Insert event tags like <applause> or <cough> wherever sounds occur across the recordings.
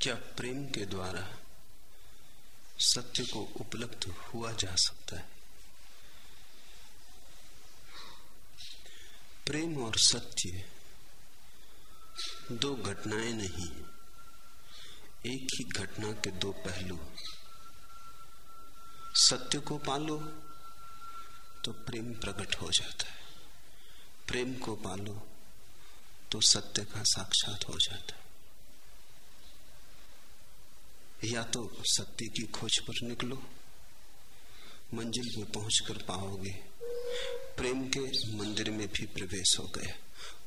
क्या प्रेम के द्वारा सत्य को उपलब्ध हुआ जा सकता है? प्रेम और सत्य दो घटनाएँ नहीं, एक ही घटना के दो पहलू। सत्य को पालो तो प्रेम प्रकट हो जाता है। प्रेम को पालो तो सत्य का साक्षात हो जाता है। या तो सत्य की खोज पर निकलो, मंजिल पे पहुंचकर पाओगे। प्रेम के मंदिर में भी प्रवेश हो गया।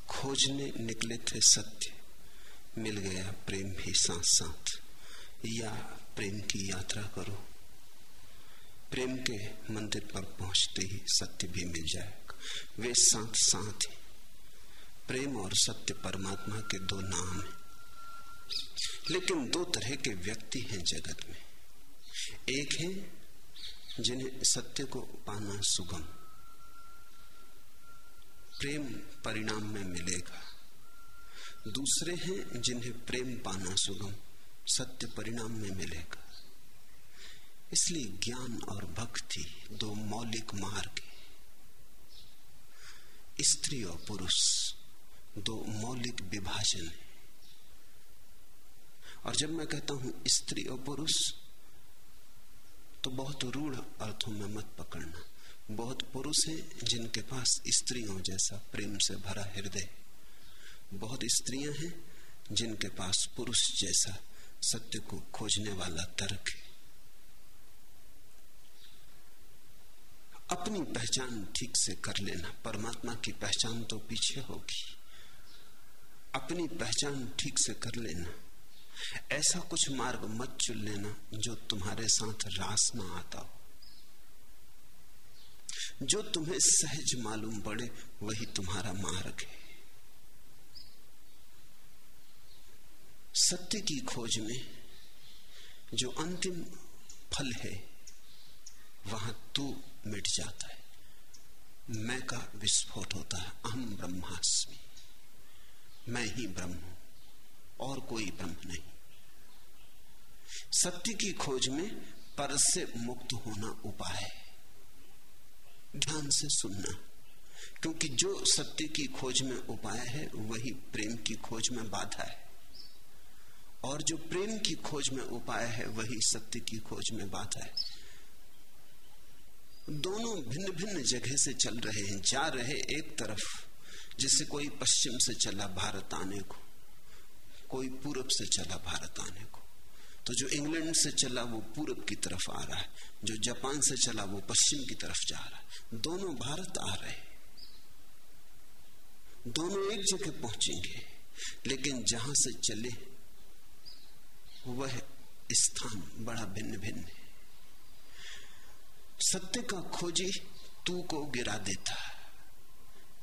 खोजने निकले थे सत्य। मिल गया प्रेम भी साथ साथ या प्रेम की यात्रा करो। प्रेम के मंदिर पर पहुँचते ही सत्य भी मिल जाएगा। वे साथ साथ ही। प्रेम और सत्य परमात्मा के दो नाम हैं। लेकिन दो तरह के व्यक्ति हैं जगत में। एक है जिन्हें सत्य को पाना सुगम। प्रेम परिणाम में मिलेगा। दूसरे हैं जिन्हें प्रेम पाना सुगम, सत्य परिणाम में मिलेगा। इसलिए ज्ञान और भक्ति दो मौलिक मार्ग स्त्री और पुरुष दो मौलिक विभाजन है। और जब मैं कहता हूँ स्त्री और पुरुष तो बहुत रूढ़ अर्थों में मत पकड़ना। बहुत पुरुष हैं जिनके पास स्त्रियों जैसा प्रेम से भरा हृदय। बहुत स्त्रियाँ हैं जिनके पास पुरुष जैसा सत्य को खोजने वाला तर्क है। अपनी पहचान ठीक से कर लेना। परमात्मा की पहचान तो पीछे होगी। अपनी पहचान ठीक से कर लेना। ऐसा कुछ मार्ग मत चुन लेना जो तुम्हारे साथ रास ना आता हो। जो तुम्हें सहज मालूम पड़े, वही तुम्हारा मार्ग है। सत्य की खोज में जो अंतिम फल है, वहाँ तू मिट जाता है। मैं का विस्फोट होता है, अहम ब्रह्मास्मि। मैं ही ब्रह्म हूँ, और कोई ब्रह्म नहीं। सत्य की खोज में पर से मुक्त होना उपाय है। ध्यान से सुनना, क्योंकि जो सत्य की खोज में उपाय है, वही प्रेम की खोज में बाधा है। और जो प्रेम की खोज में उपाय है, वही सत्य की खोज में बाधा है। दोनों भिन्न भिन्न जगह से चल रहे हैं, जा रहे एक तरफ़, जिससे कोई पश्चिम से चला भारत आने को, कोई पूरब से चला भारत आने को। तो जो इंग्लैंड से चला वो पूरब की तरफ़ आ रहा है, जो जापान से चला वो पश्चिम की तरफ़ जा रहा है। दोनों भारत आ रहे दोनों एक जगह पहुँचेंगे, लेकिन जहाँ से चले, वह स्थान बड़ा भिन्न भिन्न है। सत्य का खोजी तू को गिरा देता है।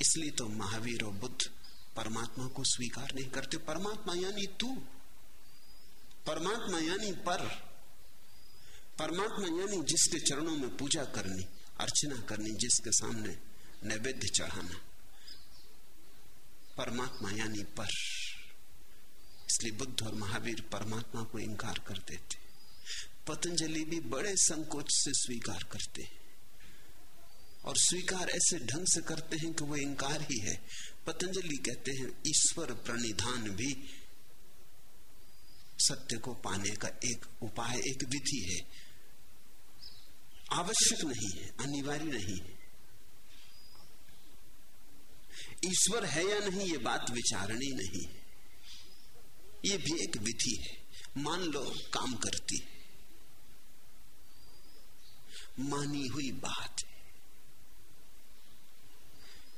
इसलिए तो महावीर और बुद्ध परमात्मा को स्वीकार नहीं करते। परमात्मा यानी तू। परमात्मा यानी पर। परमात्मा यानी जिसके चरणों में पूजा करनी, अर्चना करनी, जिसके सामने नैवेद्य चढ़ाना। परमात्मा यानी पर। इसलिए बुद्ध और महावीर परमात्मा को इंकार करते थे पतंजलि भी बड़े संकोच से स्वीकार करते। हैं और स्वीकार ऐसे ढंग से करते हैं कि वो इंकार ही है। पतंजलि कहते हैं, ईश्वर प्रणिधान भी सत्य को पाने का एक उपाय, एक विधि है। आवश्यक नहीं है, अनिवार्य नहीं है। ईश्वर है या नहीं, ये बात विचारणी नहीं है। ये भी एक विधि है। मान लो, काम करती मानी हुई बात है।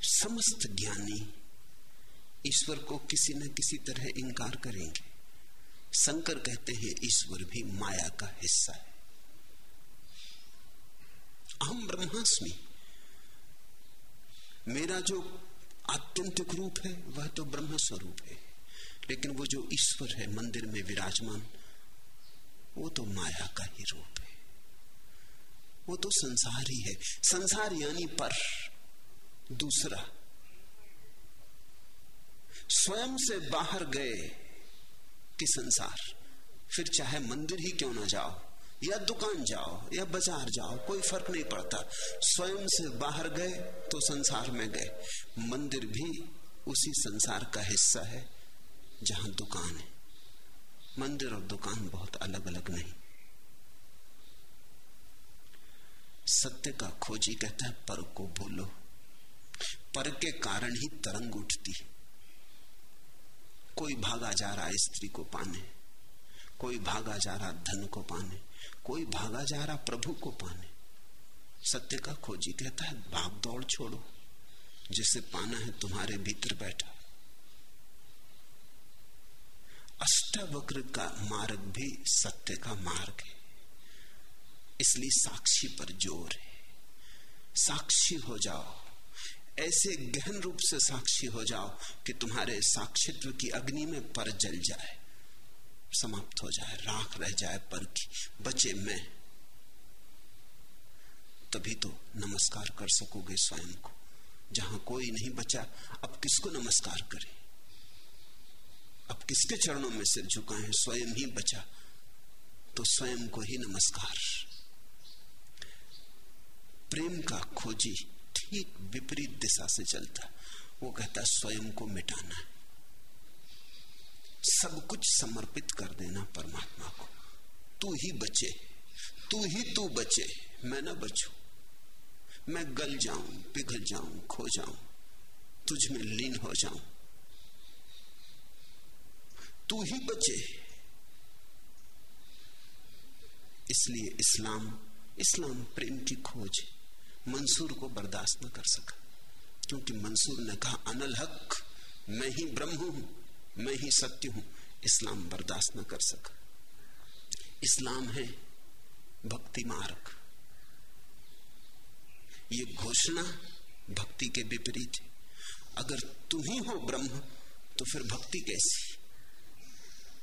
समस्त ज्ञानी ईश्वर को किसी न किसी तरह इंकार करेंगे। शंकर कहते हैं, ईश्वर भी माया का हिस्सा है। हम ब्रह्मास्मि। मेरा जो आत्यंतिक रूप है, वह तो ब्रह्म स्वरूप है। लेकिन वो जो ईश्वर है, मंदिर में विराजमान, वो तो माया का ही रूप है। वो तो संसार ही है। संसार यानी पर, दूसरा। स्वयं से बाहर गए कि संसार। फिर चाहे मंदिर ही क्यों ना जाओ, या दुकान जाओ, या बाज़ार जाओ, कोई फ़र्क नहीं पड़ता। स्वयं से बाहर गए तो संसार में गए। मंदिर भी उसी संसार का हिस्सा है, जहाँ दुकान है। मंदिर और दुकान बहुत अलग अलग नहीं। सत्य का खोजी कहता है, पर को भूलो। पर के कारण ही तरंग उठती कोई भागा जा रहा स्त्री को पाने, कोई भागा जा रहा धन को पाने, कोई भागा जा रहा प्रभु को पाने। सत्य का खोजी कहता है, भाग दौड़ छोड़ो जिसे पाना है तुम्हारे भीतर बैठा। अष्टावक्र का मार्ग भी सत्य का मार्ग है, इसलिए साक्षी पर ज़ोर है। साक्षी हो जाओ। ऐसे गहन रूप से साक्षी हो जाओ कि तुम्हारे साक्षित्व की अग्नि में पर जल जाए, समाप्त हो जाए, राख रह जाए पर की बचे मैं। तभी तो नमस्कार कर सकोगे स्वयं को। जहाँ कोई नहीं बचा, अब किसको नमस्कार करे? अब किसके चरणों में सिर झुकाए? स्वयं ही बचा तो स्वयं को ही नमस्कार। प्रेम का खोजी ठीक विपरीत दिशा से चलता वो कहता स्वयं को मिटाना सब कुछ समर्पित कर देना परमात्मा को। तू ही बचे, तू ही तू बचे, मैं ना बचू। मैं गल जाऊँ, पिघल जाऊँ, खो जाऊँ, तुझ में लीन हो जाऊँ। तू ही बचे। इसलिए इस्लाम इस्लाम प्रेम की खोज मंसूर को बर्दाश्त न कर सका। क्योंकि मंसूर ने कहा, अनल हक, मैं ही ब्रह्म हूँ, मैं ही सत्य हूँ, इस्लाम बर्दाश्त न कर सका। इस्लाम है भक्ति मार्ग। ये घोषणा भक्ति के विपरीत है। अगर तुम ही हो ब्रह्म तो फिर भक्ति कैसी?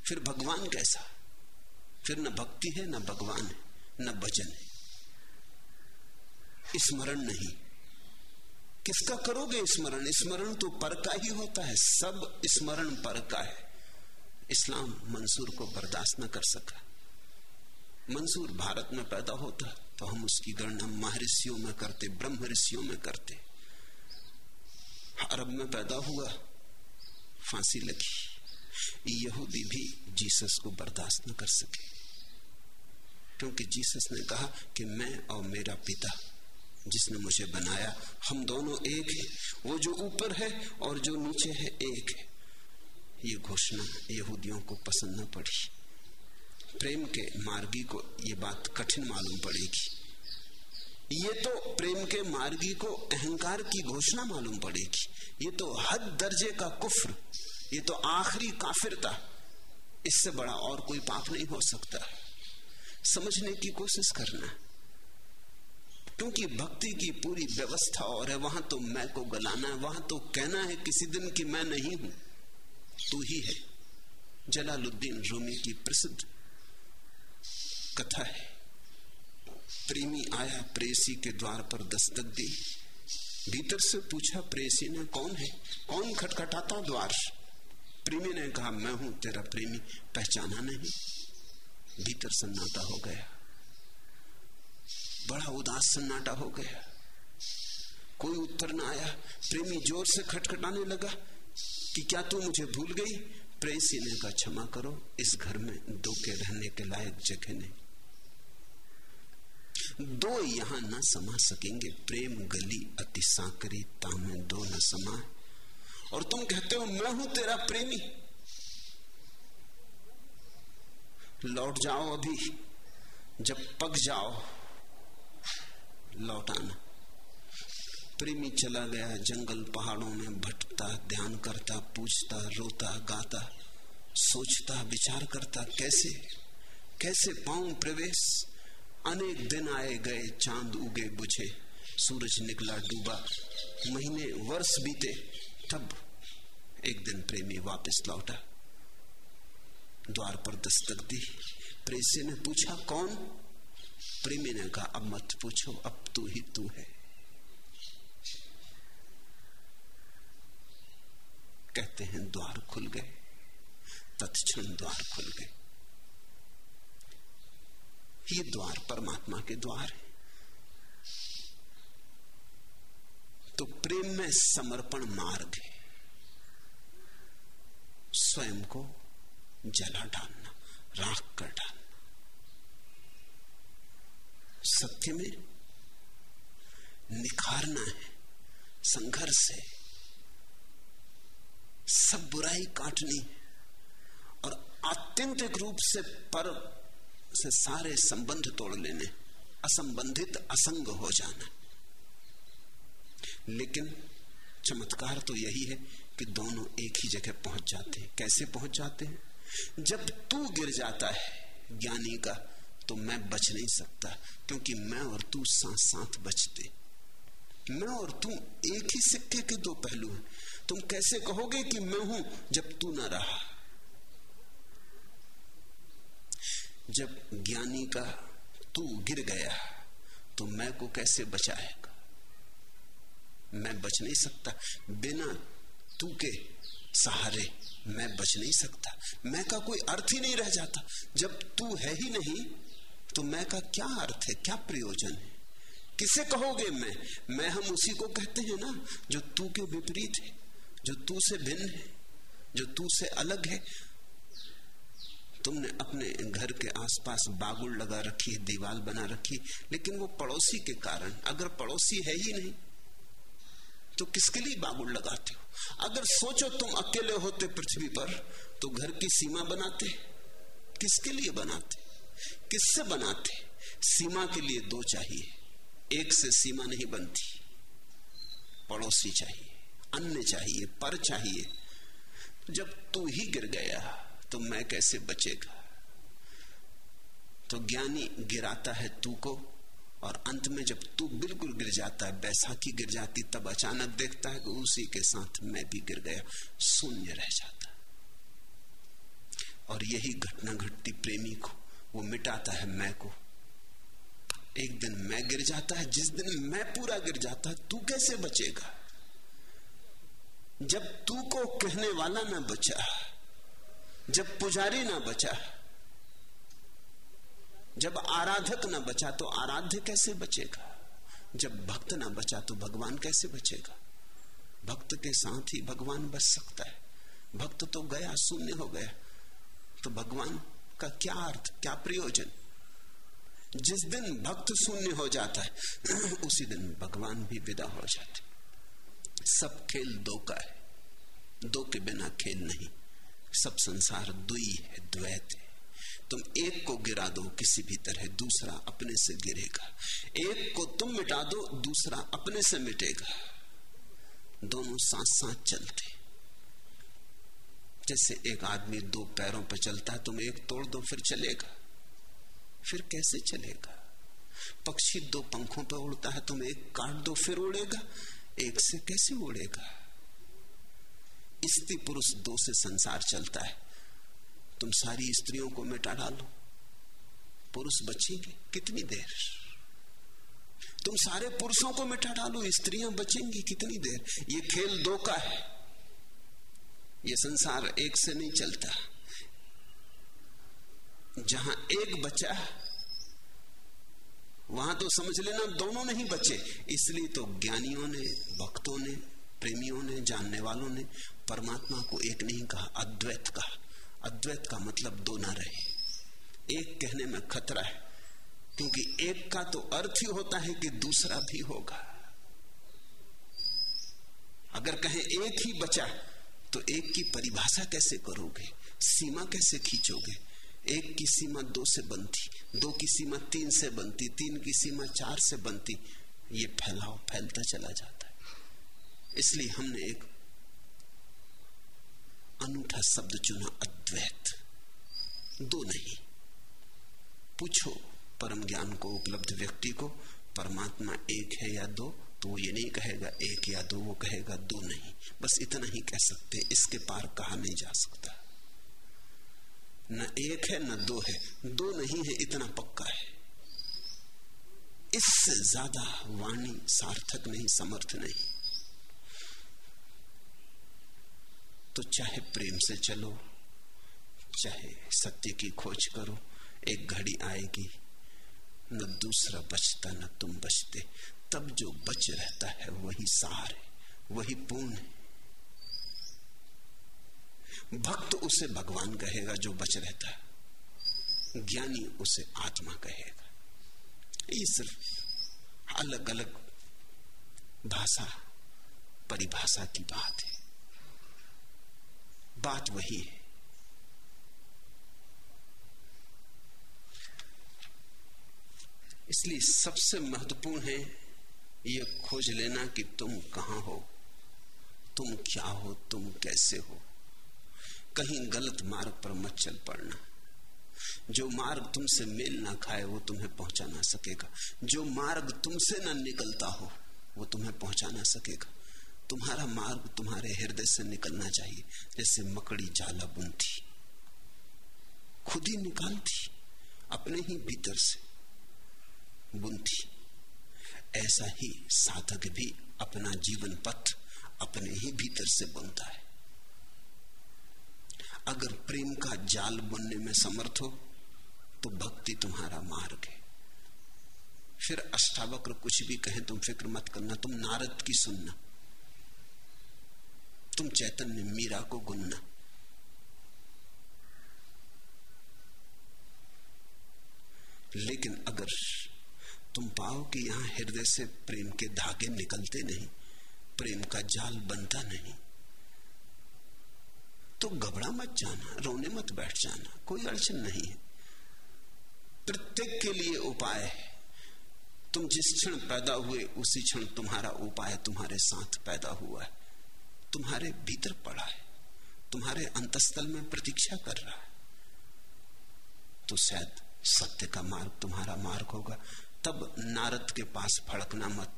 फिर भगवान कैसा? फिर न भक्ति है, न भगवान है, न भजन है। स्मरण नहीं। किसका करोगे स्मरण? स्मरण तो पर का ही होता है। सब स्मरण पर का है। इस्लाम मंसूर को बर्दाश्त न कर सका। मंसूर भारत में पैदा होता तो हम उसकी गणना महर्षियों में करते, ब्रह्म ऋषियों में करते। अरब में पैदा हुआ, फांसी लगी। यहूदी भी जीसस को बर्दाश्त न कर सके। क्योंकि जीसस ने कहा कि मैं और मेरा पिता जिसने मुझे बनाया, हम दोनों एक हैं। वो जो ऊपर है और जो नीचे है, एक है। ये घोषणा यहूदियों को पसंद न पड़ी। प्रेम के मार्गी को ये बात कठिन मालूम पड़ेगी। ये तो प्रेम के मार्गी को अहंकार की घोषणा मालूम पड़ेगी। ये तो हद दर्जे का कुफ्र, ये तो आखिरी काफिरता। इससे बड़ा और कोई पाप नहीं हो सकता। समझने की कोशिश करना। क्योंकि भक्ति की पूरी व्यवस्था और है, वहाँ तो मैं को गलाना है, वहाँ तो कहना है किसी दिन कि मैं नहीं हूँ। तू ही है। जलालुद्दीन रूमी की प्रसिद्ध कथा है। प्रेमी आया प्रेसी के द्वार पर दस्तक दी। भीतर से पूछा, प्रेसी ने कौन है? कौन खटखटाता द्वार? प्रेमी ने कहा, मैं हूँ तेरा प्रेमी, पहचाना नहीं। भीतर सन्नाटा हो गया। बड़ा उदास सन्नाटा हो गया। कोई उत्तर ना आया। प्रेमी ज़ोर से खटखटाने लगा कि क्या तू मुझे भूल गई? प्रेसी ने कहा क्षमा करो। इस घर में दो के रहने के लायक जगह नहीं। दो यहाँ ना समा सकेंगे। प्रेम गली अति सांकरी, तामे दो न समा। और तुम कहते हो, मैं हूँ तेरा प्रेमी। लौट जाओ अभी। जब पक जाओ लौटाना। प्रेमी चला गया, जंगल पहाड़ों में भटकता, ध्यान करता, पूछता, रोता, गाता, सोचता, विचार करता, कैसे? कैसे पाऊँ प्रवेश? अनेक दिन आए गए, चाँद उगे बुझे, सूरज निकला डूबा। महीने, वर्ष बीते, तब एक दिन प्रेमी वापस लौटा। द्वार पर दस्तक दी। प्रेसी ने पूछा, कौन? प्रेमी ने कहा अब मत पूछो, अब तू ही तू है। कहते हैं, द्वार खुल गए। तत्क्षण द्वार खुल गए। ये द्वार परमात्मा के द्वार है। तो प्रेम में समर्पण मार्ग है। स्वयं को जला डालना, राख कर डालना। सत्य में निखारना है, संघर्ष है। सब बुराई काटनी और आत्यंतिक रूप से पर से सारे संबंध तोड़ लेने, असंबंधित असंग हो जाना। लेकिन चमत्कार तो यही है कि दोनों एक ही जगह पहुँच जाते हैं। कैसे पहुँच जाते हैं? जब तू गिर जाता है ज्ञानी का तो मैं बच नहीं सकता, क्योंकि मैं और तू साथ साथ बचते। मैं और तू एक ही सिक्के के दो पहलू हैं। तुम कैसे कहोगे कि मैं हूँ जब तू ना रहा? जब ज्ञानी का तू गिर गया तो मैं को कैसे बचाएगा? मैं बच नहीं सकता। बिना तू के सहारे मैं बच नहीं सकता। मैं का कोई अर्थ ही नहीं रह जाता। जब तू है ही नहीं तो मैं का क्या अर्थ है? क्या प्रयोजन? है किसे कहोगे मैं? मैं, हम उसी को कहते हैं ना, जो तू के विपरीत है, जो तू से भिन्न है, जो तू से अलग है। तुमने अपने घर के आसपास बागुल लगा रखी है दीवार बना रखी लेकिन वो पड़ोसी के कारण, अगर पड़ोसी है ही नहीं तो किसके लिए बागुल लगाते हो? अगर सोचो तुम अकेले होते पृथ्वी पर तो घर की सीमा बनाते किसके लिए बनाते किससे बनाते? सीमा के लिए दो चाहिए। एक से सीमा नहीं बनती। पड़ोसी चाहिए, अन्य चाहिए, पर चाहिए। जब तू ही गिर गया तो मैं कैसे बचेगा? तो ज्ञानी गिराता है तू को, और अंत में जब तू बिल्कुल गिर जाता है, बैसाखी गिर जाती, तब अचानक देखता है कि उसी के साथ मैं भी गिर गया, शून्य रह जाता। और यही घटना घटती प्रेमी को। वो मिटाता है मैं को। एक दिन मैं गिर जाता है, जिस दिन मैं पूरा गिर जाता है, तू कैसे बचेगा? जब तू को कहने वाला ना बचा, जब पुजारी ना बचा, जब आराधक ना बचा तो आराध्य कैसे बचेगा? जब भक्त ना बचा तो भगवान कैसे बचेगा? भक्त के साथ ही भगवान बच सकता है। भक्त तो गया, शून्य हो गया। तो भगवान का क्या अर्थ, क्या प्रयोजन? जिस दिन भक्त शून्य हो जाता है, <clears throat> उसी दिन भगवान भी विदा हो जाते सब खेल दो का है। दो के बिना खेल नहीं। सब संसार दुई है, द्वैत है। तुम एक को गिरा दो, किसी भी तरह दूसरा अपने से गिरेगा। एक को तुम मिटा दो, दूसरा अपने से मिटेगा। दोनों साथ साथ चलते जैसे एक आदमी दो पैरों पर चलता है तुम एक तोड़ दो, फिर चलेगा। फिर कैसे चलेगा? पक्षी दो पंखों पर उड़ता है, तुम एक काट दो, फिर उड़ेगा। एक से कैसे उड़ेगा? स्त्री पुरुष दो से संसार चलता है। तुम सारी स्त्रियों को मिटा डालो। पुरुष बचेंगे कितनी देर? तुम सारे पुरुषों को मिटा डालो, स्त्रियाँ बचेंगी कितनी देर? ये खेल दो का है। ये संसार एक से नहीं चलता। जहाँ एक बचा, वहाँ तो समझ लेना दोनों नहीं बचे। इसलिए तो ज्ञानियों ने, भक्तों ने, प्रेमियों ने, जानने वालों ने परमात्मा को एक नहीं कहा, अद्वैत कहा। अद्वैत का मतलब दो ना रहे। एक कहने में खतरा है, क्योंकि एक का तो अर्थ ही होता है कि दूसरा भी होगा। अगर कहें एक ही बचा तो एक की परिभाषा कैसे करोगे? सीमा कैसे खींचोगे? एक की सीमा दो से बनती, दो की सीमा तीन से बनती, तीन की सीमा चार से बनती, ये फैलाव फैलता चला जाता है। इसलिए हमने एक अनूठा शब्द चुना, अद्वैत। दो नहीं। पूछो परम ज्ञान को, उपलब्ध व्यक्ति को, परमात्मा एक है या दो? तो वो ये नहीं कहेगा, एक या दो, वो कहेगा, दो नहीं। बस इतना ही कह सकते इसके पार कहा नहीं जा सकता। न एक है, न दो है। दो नहीं है, इतना पक्का है। इससे ज़्यादा वाणी सार्थक नहीं, समर्थ नहीं। तो चाहे प्रेम से चलो, चाहे सत्य की खोज करो, एक घड़ी आएगी, न दूसरा बचता, न तुम बचते। तब जो बच रहता है वही सार है, वही पूर्ण है। भक्त उसे भगवान कहेगा जो बच रहता है, ज्ञानी उसे आत्मा कहेगा। ये सिर्फ़ अलग अलग भाषा, परिभाषा की बात है। बात वही है। इसलिए सबसे महत्वपूर्ण है यह खोज लेना कि तुम कहाँ हो? तुम क्या हो? तुम कैसे हो? कहीं गलत मार्ग पर मत चल पड़ना। जो मार्ग तुमसे मेल ना खाए, वो तुम्हें पहुँचा ना सकेगा। जो मार्ग तुमसे ना निकलता हो, वो तुम्हें पहुँचा ना सकेगा। तुम्हारा मार्ग तुम्हारे हृदय से निकलना चाहिए। जैसे मकड़ी जाला बुनती। खुद ही निकालती, अपने ही भीतर से बुनती। ऐसा ही साधक भी अपना जीवन पथ अपने ही भीतर से बुनता है। अगर प्रेम का जाल बुनने में समर्थ हो तो भक्ति तुम्हारा मार्ग है। फिर अष्टावक्र कुछ भी कहें, तुम फ़िक्र मत करना, तुम नारद की सुनना। तुम चैतन्य मीरा को गुनना। लेकिन अगर तुम पाओ कि यहाँ हृदय से प्रेम के धागे निकलते नहीं, प्रेम का जाल बनता नहीं। तो घबरा मत जाना, रोने मत बैठ जाना, कोई अड़चन नहीं है। प्रत्येक के लिए उपाय है। तुम जिस क्षण पैदा हुए, उसी क्षण तुम्हारा उपाय तुम्हारे साथ पैदा हुआ है। तुम्हारे भीतर पड़ा है। तुम्हारे अंतस्थल में प्रतीक्षा कर रहा है। तो शायद सत्य का मार्ग तुम्हारा मार्ग होगा। तब नारद के पास फड़कना मत।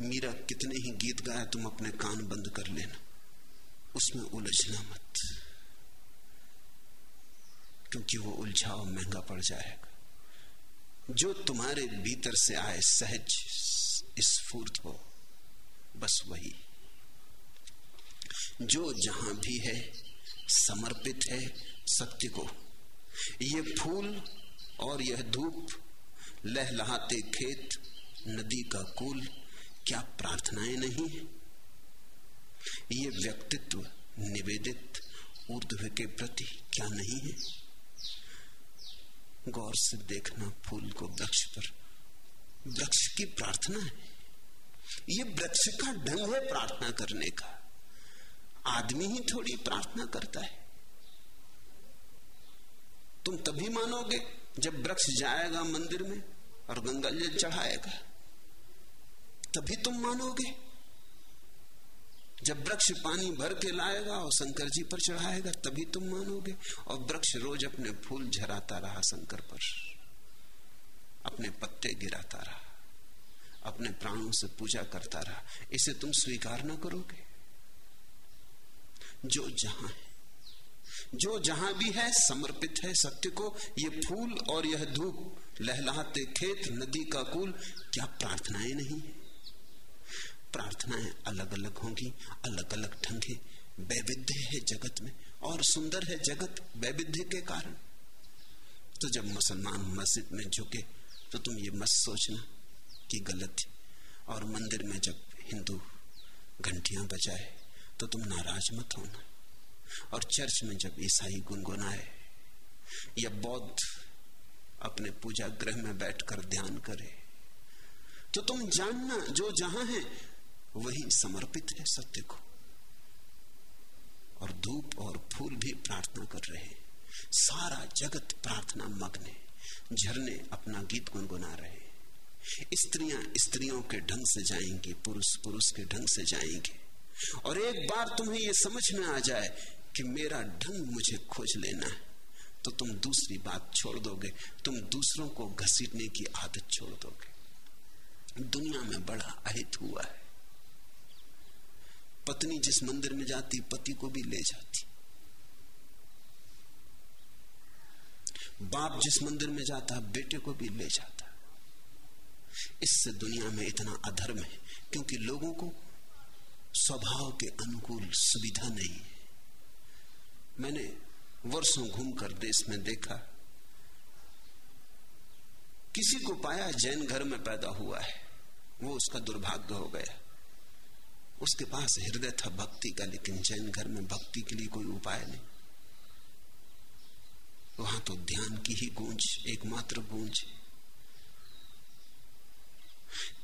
मीरा, कितने ही गीत गाया तुम अपने कान बंद कर लेना। उसमें उलझना मत। क्योंकि वो उलझाव महँगा पड़ जाएगा। जो तुम्हारे भीतर से आए, सहज स्फूर्त हो बस वही। जो जहाँ भी है, समर्पित है सत्य को। ये फूल और यह धूप, लहलहाते खेत, नदी का कुल, क्या प्रार्थनाएँ नहीं है? ये व्यक्तित्व निवेदित ऊर्ध्व के प्रति क्या नहीं है? गौर से देखना फूल को वृक्ष पर। वृक्ष की प्रार्थना है। ये वृक्ष का ढंग है प्रार्थना करने का। आदमी ही थोड़ी प्रार्थना करता है। तुम तभी मानोगे जब वृक्ष जाएगा मंदिर में और गंगा जल चढ़ाएगा, तभी तुम मानोगे। जब वृक्ष पानी भर के लाएगा और शंकर जी पर चढ़ाएगा, तभी तुम मानोगे। और वृक्ष रोज अपने फूल झराता रहा शंकर पर। अपने पत्ते गिराता रहा। अपने प्राणों से पूजा करता रहा। इसे तुम स्वीकार ना करोगे। जो जहाँ है जो जहाँ भी है, समर्पित है सत्य को, ये फूल और यह धूप, लहलाते खेत, नदी का कुल, क्या प्रार्थनाएँ नहीं? प्रार्थनाएँ अलग अलग होंगी अलग अलग ढंग। वैविध्य है जगत में, और सुंदर है जगत वैविध्य के कारण। तो जब मुसलमान मस्जिद में झुके तो तुम ये मत सोचना कि गलत है। और मंदिर में जब हिंदू घंटियाँ बजाए तो तुम नाराज़ मत होना। और चर्च में जब ईसाई गुनगुनाए, या बौद्ध अपने पूजा गृह में बैठकर ध्यान करे तो तुम जानना, जो जहाँ है, वही समर्पित है सत्य को। और धूप और फूल भी प्रार्थना कर रहे सारा जगत प्रार्थना मग्न है। झरने अपना गीत गुनगुना रहे स्त्रियाँ स्त्रियों के ढंग से जाएँगी, पुरुष पुरुष के ढंग से जाएँगे। और एक बार तुम्हें यह समझ में आ जाए कि मेरा ढंग मुझे खोज लेना है तो तुम दूसरी बात छोड़ दोगे। तुम दूसरों को घसीटने की आदत छोड़ दोगे। दुनिया में बड़ा अहित हुआ है। पत्नी जिस मंदिर में जाती, पति को भी ले जाती। बाप जिस मंदिर में जाता, बेटे को भी ले जाता। इससे दुनिया में इतना अधर्म है, क्योंकि लोगों को स्वभाव के अनुकूल सुविधा नहीं है। मैंने वर्षों घूमकर देश में देखा, किसी को पाया जैन घर में पैदा हुआ है, वो उसका दुर्भाग्य हो गया। उसके पास हृदय था भक्ति का, लेकिन जैन घर में भक्ति के लिए कोई उपाय नहीं। वहाँ तो ध्यान की ही गूंज, एकमात्र गूंज।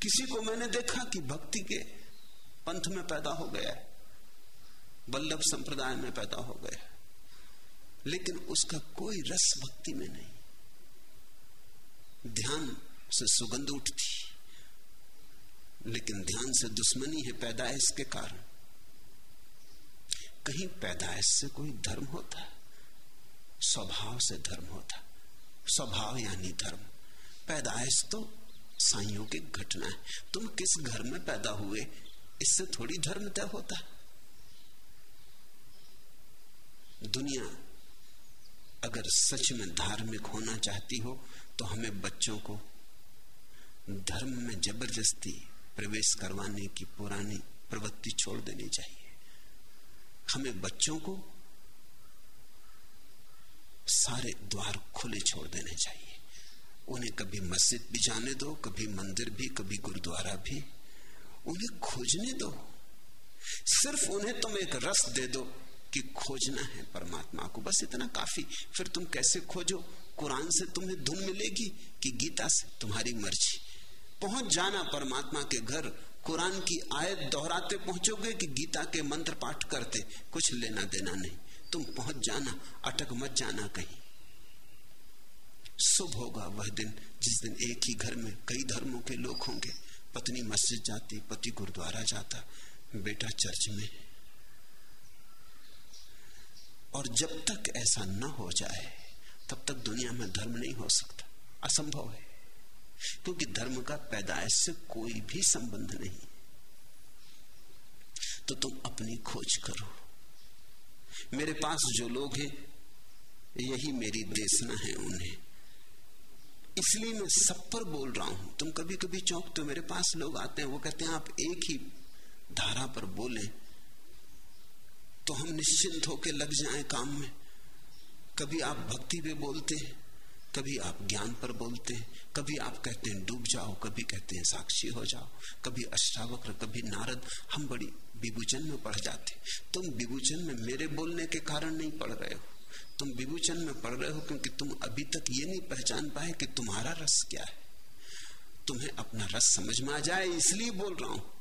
किसी को मैंने देखा कि भक्ति के पंथ में पैदा हो गया बल्लभ संप्रदाय में पैदा हो गया लेकिन उसका कोई रस भक्ति में नहीं। ध्यान से सुगंध उठती। लेकिन ध्यान से दुश्मनी है पैदाइश के कारण। कहीं पैदाइश से कोई धर्म होता, स्वभाव से धर्म होता। स्वभाव यानी धर्म। पैदाइश तो संयोगिक घटना है। तुम किस घर में पैदा हुए, इससे थोड़ी धर्म तय होता। दुनिया अगर सच में धार्मिक होना चाहती हो तो हमें बच्चों को धर्म में ज़बरदस्ती प्रवेश करवाने की पुरानी प्रवृत्ति छोड़ देनी चाहिए। हमें बच्चों को सारे द्वार खुले छोड़ देने चाहिए। उन्हें कभी मस्जिद भी जाने दो, कभी मंदिर भी, कभी गुरुद्वारा भी। उन्हें खोजने दो। सिर्फ़ उन्हें तुम एक रस दे दो। कि खोजना है परमात्मा को। बस इतना काफ़ी। फिर तुम कैसे खोजो? कुरान से तुम्हें धुन मिलेगी कि गीता से तुम्हारी मर्ज़ी। पहुँच जाना परमात्मा के घर। कुरान की आयत दोहराते पहुंचोगे कि गीता के मंत्र पाठ करते। कुछ लेना देना नहीं। तुम पहुँच जाना, अटक मत जाना कहीं। शुभ होगा वह दिन, जिस दिन एक ही घर में कई धर्मों के लोग होंगे। पत्नी मस्जिद जाती, पति गुरुद्वारा जाता। बेटा चर्च में और जब तक ऐसा न हो जाए, तब तक दुनिया में धर्म नहीं हो सकता। असंभव है। क्योंकि धर्म का पैदाइश से कोई भी संबंध नहीं। तो तुम अपनी खोज करो। मेरे पास जो लोग हैं, यही मेरी देशना है उन्हें। इसलिए मैं सब पर बोल रहा हूँ। तुम कभी कभी चौंकते तो मेरे पास लोग आते हैं, वो कहते हैं, आप एक ही धारा पर बोलें। तो हम निश्चिंत होकर लग जाएँ काम में। कभी आप भक्ति पे बोलते हैं कभी आप ज्ञान पर बोलते हैं कभी आप कहते हैं, डूब जाओ, कभी कहते हैं, साक्षी हो जाओ, कभी अष्टावक्र, कभी नारद, हम बड़ी विभूचन में पढ़ जाते। तुम विभूचन में मेरे बोलने के कारण नहीं पढ़ रहे हो। तुम विभूचन में पढ़ रहे हो क्योंकि तुम अभी तक ये नहीं पहचान पाए कि तुम्हारा रस क्या है। तुम्हें अपना रस समझ में आ जाए, इसलिए बोल रहा हूँ।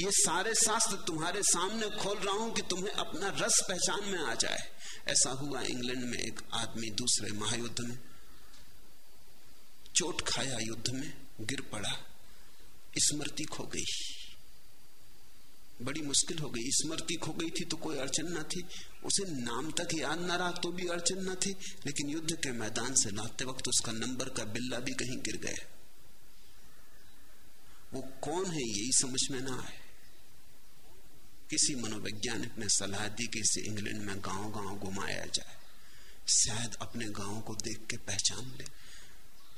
ये सारे शास्त्र तुम्हारे सामने खोल रहा हूँ कि तुम्हें अपना रस पहचान में आ जाए। ऐसा हुआ इंग्लैंड में एक आदमी दूसरे महायुद्ध में। चोट खाया युद्ध में, गिर पड़ा, स्मृति खो गई। बड़ी मुश्किल हो गई। स्मृति खो गई थी तो कोई अड़चन न थी। उसे नाम तक याद ना रहा तो भी अड़चन न थी। लेकिन युद्ध के मैदान से लाते वक्त उसका नंबर का बिल्ला भी कहीं गिर गया। वो कौन है यही समझ में ना आए। किसी मनोवैज्ञानिक ने सलाह दी कि इसे इंग्लैंड में गाँव गाँव घुमाया जाए। शायद अपने गाँव को देख के पहचान ले।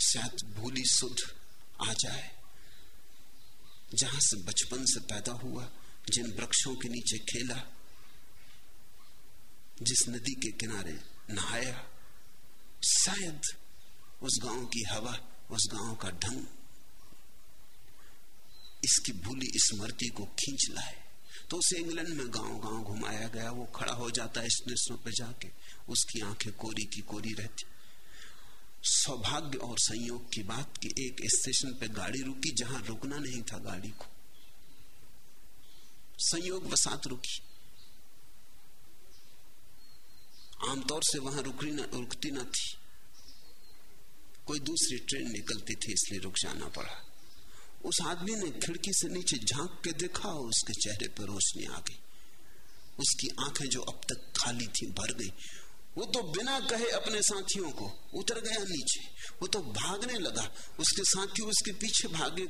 शायद भूली शुद्ध आ जाए। जहाँ से बचपन से पैदा हुआ, जिन वृक्षों के नीचे खेला, जिस नदी के किनारे नहाया, शायद उस गाँव की हवा, उस गाँव का ढंग, इसकी भूली स्मृति को खींच लाए। तो उसे इंग्लैंड में गाँव गाँव घुमाया गया। वो खड़ा हो जाता है स्टेशनों पर जाके। उसकी आँखें कोरी की कोरी रहती। सौभाग्य और संयोग की बात कि एक स्टेशन पे गाड़ी रुकी जहाँ रुकना नहीं था गाड़ी को। संयोग वसात रुकी। आमतौर से वहाँ रुकनी न, रुकती न थी। कोई दूसरी ट्रेन निकलती थी इसलिए रुक जाना पड़ा। उस आदमी ने खिड़की से नीचे झाँक के देखा और उसके चेहरे पर रोशनी आ गई। उसकी आँखें जो अब तक खाली थी, भर गई। वो तो बिना कहे अपने साथियों को उतर गया नीचे। वो तो भागने लगा। उसके साथी उसके पीछे भागे।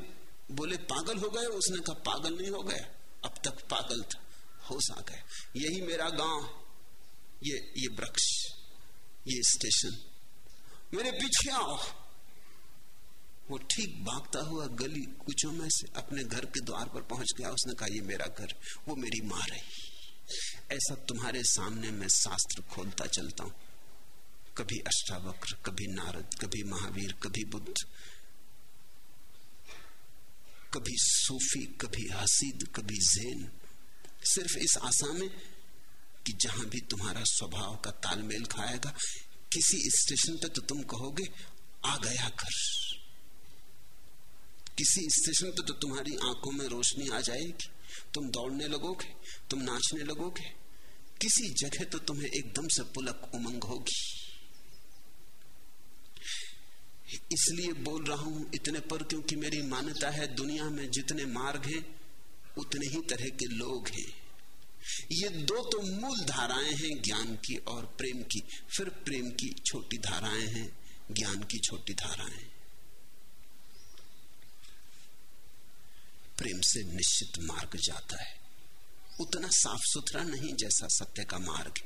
बोले, पागल हो गए? उसने कहा, पागल नहीं हो गया। अब तक पागल था। होश आ गया। यही मेरा गाँव। ये ये वृक्ष। ये स्टेशन। मेरे पीछे आओ। वो ठीक भागता हुआ गली कुचों में से अपने घर के द्वार पर पहुँच गया। उसने कहा, ये मेरा घर, वो मेरी माँ रही। ऐसा तुम्हारे सामने मैं शास्त्र खोलता चलता हूँ। कभी अष्टावक्र, कभी नारद, कभी महावीर, कभी बुद्ध, कभी सूफी, कभी हसीद, कभी जैन। सिर्फ़ इस आशा में कि जहाँ भी तुम्हारा स्वभाव का तालमेल खाएगा, किसी स्टेशन पे तो तुम कहोगे, आ गया घर। किसी स्टेशन पे तो तुम्हारी आँखों में रोशनी आ जाएगी। तुम दौड़ने लगोगे, तुम नाचने लगोगे। किसी जगह तो तुम्हें एकदम से पुलक उमंग होगी। इसलिए बोल रहा हूँ, इतने पर क्योंकि मेरी मान्यता है, दुनिया में जितने मार्ग हैं, उतने ही तरह के लोग हैं। ये दो तो मूल धाराएँ हैं, ज्ञान की और प्रेम की। फिर प्रेम की छोटी धाराएँ हैं, ज्ञान की छोटी धाराएँ। प्रेम से निश्चित मार्ग जाता है। उतना साफ़ सुथरा नहीं जैसा सत्य का मार्ग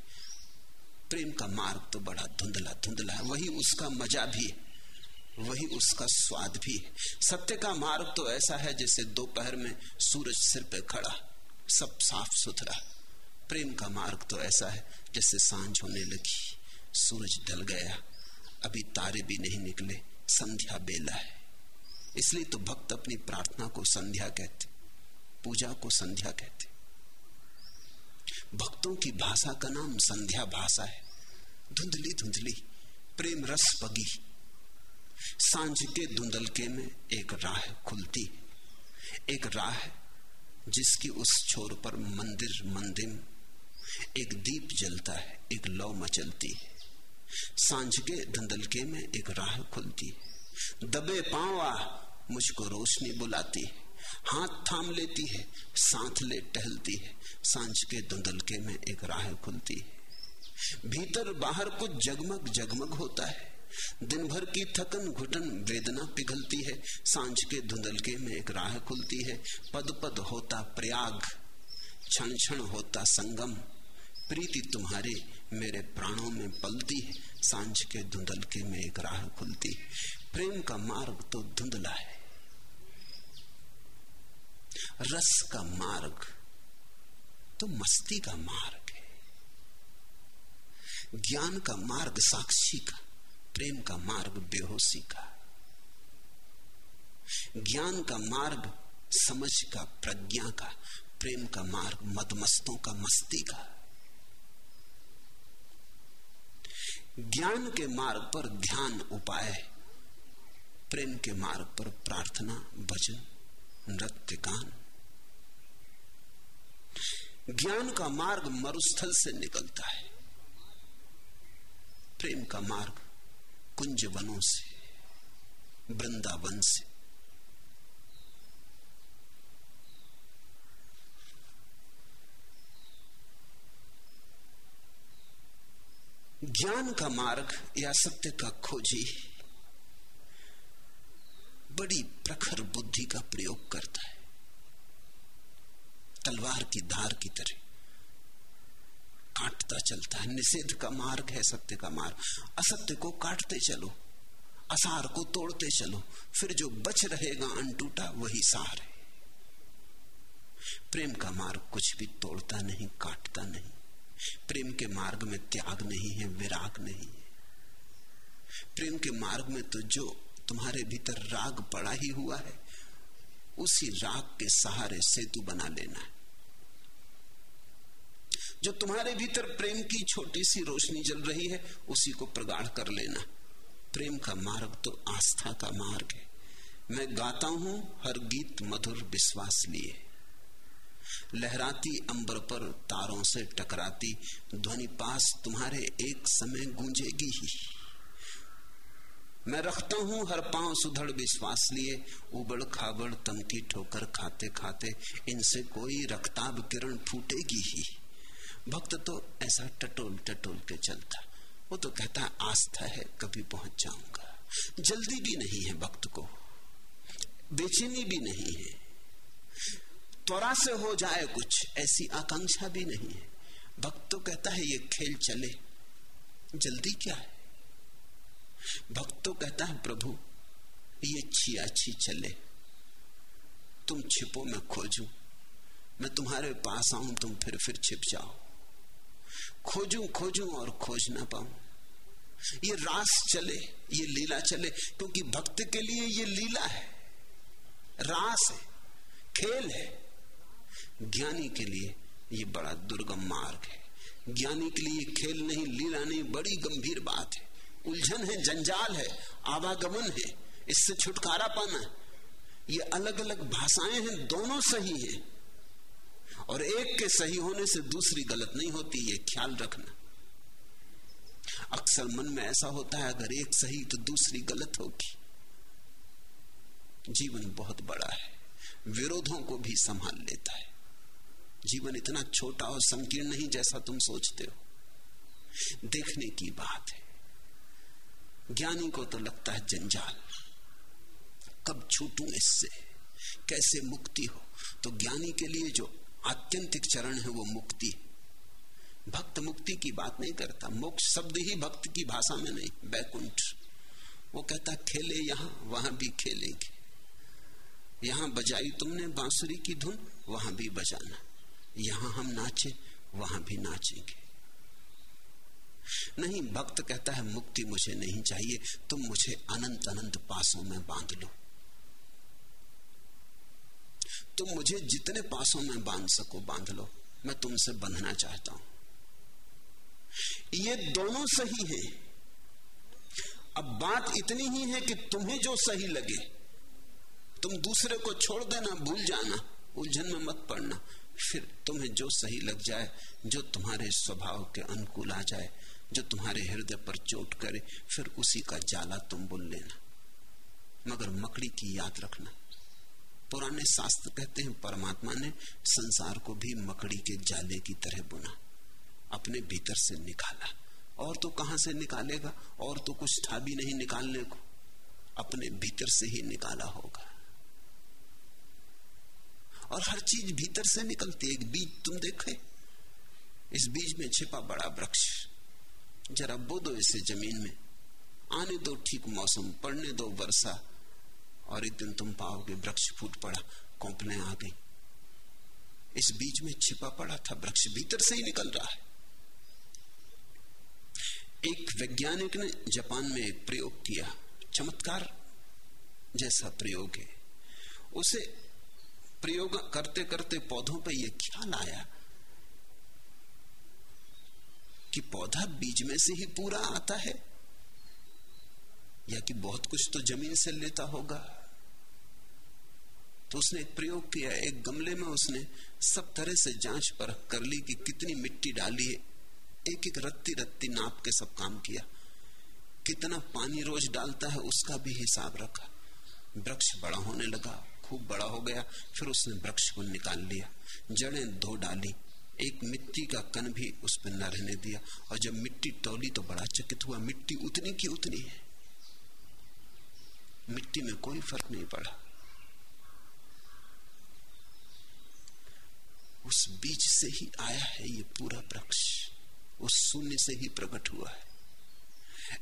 प्रेम का मार्ग तो बड़ा धुंधला धुंधला है, वही उसका मज़ा भी है, वही उसका स्वाद भी है। सत्य का मार्ग तो ऐसा है जैसे दोपहर में सूरज सिर पे खड़ा, सब साफ़ सुथरा प्रेम का मार्ग तो ऐसा है जैसे साँझ होने लगी, सूरज ढल गया, अभी तारे भी नहीं निकले, संध्या बेला है। इसलिए तो भक्त अपनी प्रार्थना को संध्या कहते, पूजा को संध्या कहते। भक्तों की भाषा का नाम संध्या भाषा है। धुंधली धुंधली, प्रेम रस पगी। साँझ के धुंधलके में एक राह खुलती। एक राह जिसकी उस छोर पर मंदिर मंदिर, एक दीप जलता है, एक लौ मचलती है। साँझ के धुंधलके में एक राह खुलती है। दबे पावा मुझको रोशनी बुलाती हाथ थाम लेती है साथ ले टहलती है। साँझ के धुंधलके में एक राह खुलती है। भीतर बाहर कुछ जगमग जगमग होता है। दिन भर की थकन घुटन वेदना पिघलती है। साँझ के धुंधलके में एक राह खुलती है। पद पद होता प्रयाग, क्षण क्षण होता संगम। प्रीति तुम्हारे मेरे प्राणों में पलती है। साँझ के धुंधलके में एक राह खुलती प्रेम का मार्ग तो धुंधला है। रस का मार्ग तो मस्ती का मार्ग है। ज्ञान का मार्ग साक्षी का, प्रेम का मार्ग बेहोशी का। ज्ञान का मार्ग समझ का, प्रज्ञा का, प्रेम का मार्ग मदमस्तों का, मस्ती का। ज्ञान के मार्ग पर ध्यान उपाय प्रेम के मार्ग पर प्रार्थना, भजन, नृत्य, गान। ज्ञान का मार्ग मरुस्थल से निकलता है। प्रेम का मार्ग कुंज वनों से, वृंदावन से। ज्ञान का मार्ग या सत्य का खोजी बड़ी प्रखर बुद्धि का प्रयोग करता है। तलवार की धार की तरह। काटता चलता है। निषेध का मार्ग है, सत्य का मार्ग। असत्य को काटते चलो। असार को तोड़ते चलो। फिर जो बच रहेगा अनटूटा, वही सार है। प्रेम का मार्ग कुछ भी तोड़ता नहीं, काटता नहीं। प्रेम के मार्ग में त्याग नहीं है, विराग नहीं है। प्रेम के मार्ग में तो जो तुम्हारे भीतर राग पड़ा ही हुआ है। उसी राग के सहारे सेतु बना लेना है। जो तुम्हारे भीतर प्रेम की छोटी सी रोशनी जल रही है, उसी को प्रगाढ़ कर लेना। प्रेम का मार्ग तो आस्था का मार्ग है। मैं गाता हूँ, हर गीत मधुर विश्वास लिए। लहराती अंबर पर तारों से टकराती, ध्वनि पास तुम्हारे एक समय गूंजेगी ही। मैं रखता हूँ, हर पाँव सुधड़ विश्वास लिए। उबड़ खाबड़ की ठोकर खाते खाते इनसे कोई रक्ताब किरण फूटेगी ही। भक्त तो ऐसा टटोल टटोल के चलता। वो तो कहता है आस्था है, कभी पहुँच जाऊँगा। जल्दी भी नहीं है भक्त को। बेचैनी भी नहीं है। त्वरा से हो जाए कुछ, ऐसी आकांक्षा भी नहीं है। भक्त तो कहता है, ये खेल चले। जल्दी क्या है? भक्त तो कहता है, प्रभु, ये छिया छी चले। तुम छिपो मैं खोजू। मैं तुम्हारे पास आऊँ, तुम फिर फिर छिप जाओ। खोजू खोजू और खोज ना पाऊँ। ये रास चले, ये लीला चले, क्योंकि भक्त के लिए ये लीला है। रास है, खेल है। ज्ञानी के लिए ये बड़ा दुर्गम मार्ग है। ज्ञानी के लिए खेल नहीं, लीला नहीं, बड़ी गंभीर बात है। उलझन है, जंजाल है, आवागमन है, इससे छुटकारा पाना ये अलग अलग भाषाएँ हैं, दोनों सही हैं। और एक के सही होने से दूसरी गलत नहीं होती, ये ख्याल रखना। अक्सर मन में ऐसा होता है, अगर एक सही तो दूसरी गलत होगी। जीवन बहुत बड़ा है, विरोधों को भी संभाल लेता है। जीवन इतना छोटा और संकीर्ण नहीं जैसा तुम सोचते हो। देखने की बात है ज्ञानी को तो लगता है जंजाल। कब छूटू इससे? कैसे मुक्ति हो? तो ज्ञानी के लिए जो आत्यंतिक चरण है, वो मुक्ति भक्त मुक्ति की बात नहीं करता। मोक्ष शब्द ही भक्त की भाषा में नहीं। बैकुंठ। वो कहता, खेले यहाँ, वहाँ भी खेलेंगे। यहाँ बजाई तुमने बांसुरी की धुन, वहाँ भी बजाना। यहाँ हम नाचे, वहाँ भी नाचेंगे। नहीं, भक्त कहता है, मुक्ति मुझे नहीं चाहिए, तुम मुझे अनंत अनंत पासों में बाँध लो। तुम मुझे जितने पासों में बाँध सको, बाँध लो। मैं तुमसे बंधना चाहता हूँ। ये दोनों सही है। अब बात इतनी ही है कि तुम्हें जो सही लगे, तुम दूसरे को छोड़ देना, भूल जाना, उलझन में मत पड़ना। फिर तुम्हें जो सही लग जाए, जो तुम्हारे स्वभाव के अनुकूल आ जाए जो तुम्हारे हृदय पर चोट करे, फिर उसी का जाला तुम बुन लेना। मगर मकड़ी की याद रखना। पुराने शास्त्र कहते हैं, परमात्मा ने संसार को भी मकड़ी के जाले की तरह बुना। अपने भीतर से निकाला। और तो कहाँ से निकालेगा? और तो कुछ था भी नहीं निकालने को। अपने भीतर से ही निकाला होगा। और हर चीज़ भीतर से निकलती है। एक बीज तुम देखे? इस बीज में छिपा बड़ा वृक्ष। जरा बो दो इसे ज़मीन में, आने दो ठीक मौसम, पड़ने दो वर्षा, और एक दिन तुम पाओगे वृक्ष फूट पड़ा, कौपने आ गई। इस बीच में छिपा पड़ा था वृक्ष, भीतर से ही निकल रहा है। एक वैज्ञानिक ने जापान में एक प्रयोग किया, चमत्कार जैसा प्रयोग है। उसे प्रयोग करते करते पौधों पर यह ख्याल आया कि पौधा बीज में से ही पूरा आता है? या कि बहुत कुछ तो ज़मीन से लेता होगा? तो उसने एक प्रयोग किया, एक गमले में उसने सब तरह से जाँच पर कर ली कि कितनी मिट्टी डाली है। एक एक रत्ती रत्ती नाप के सब काम किया। कितना पानी रोज डालता है उसका भी हिसाब रखा। वृक्ष बड़ा होने लगा, खूब बड़ा हो गया, फिर उसने वृक्ष को निकाल लिया। जड़ें धो डाली। एक मिट्टी का कण भी उस पर न रहने दिया। और जब मिट्टी तोली तो बड़ा चकित हुआ। मिट्टी उतनी की उतनी है। मिट्टी में कोई फ़र्क नहीं पड़ा। उस बीज से ही आया है ये पूरा वृक्ष। उस शून्य से ही प्रकट हुआ है।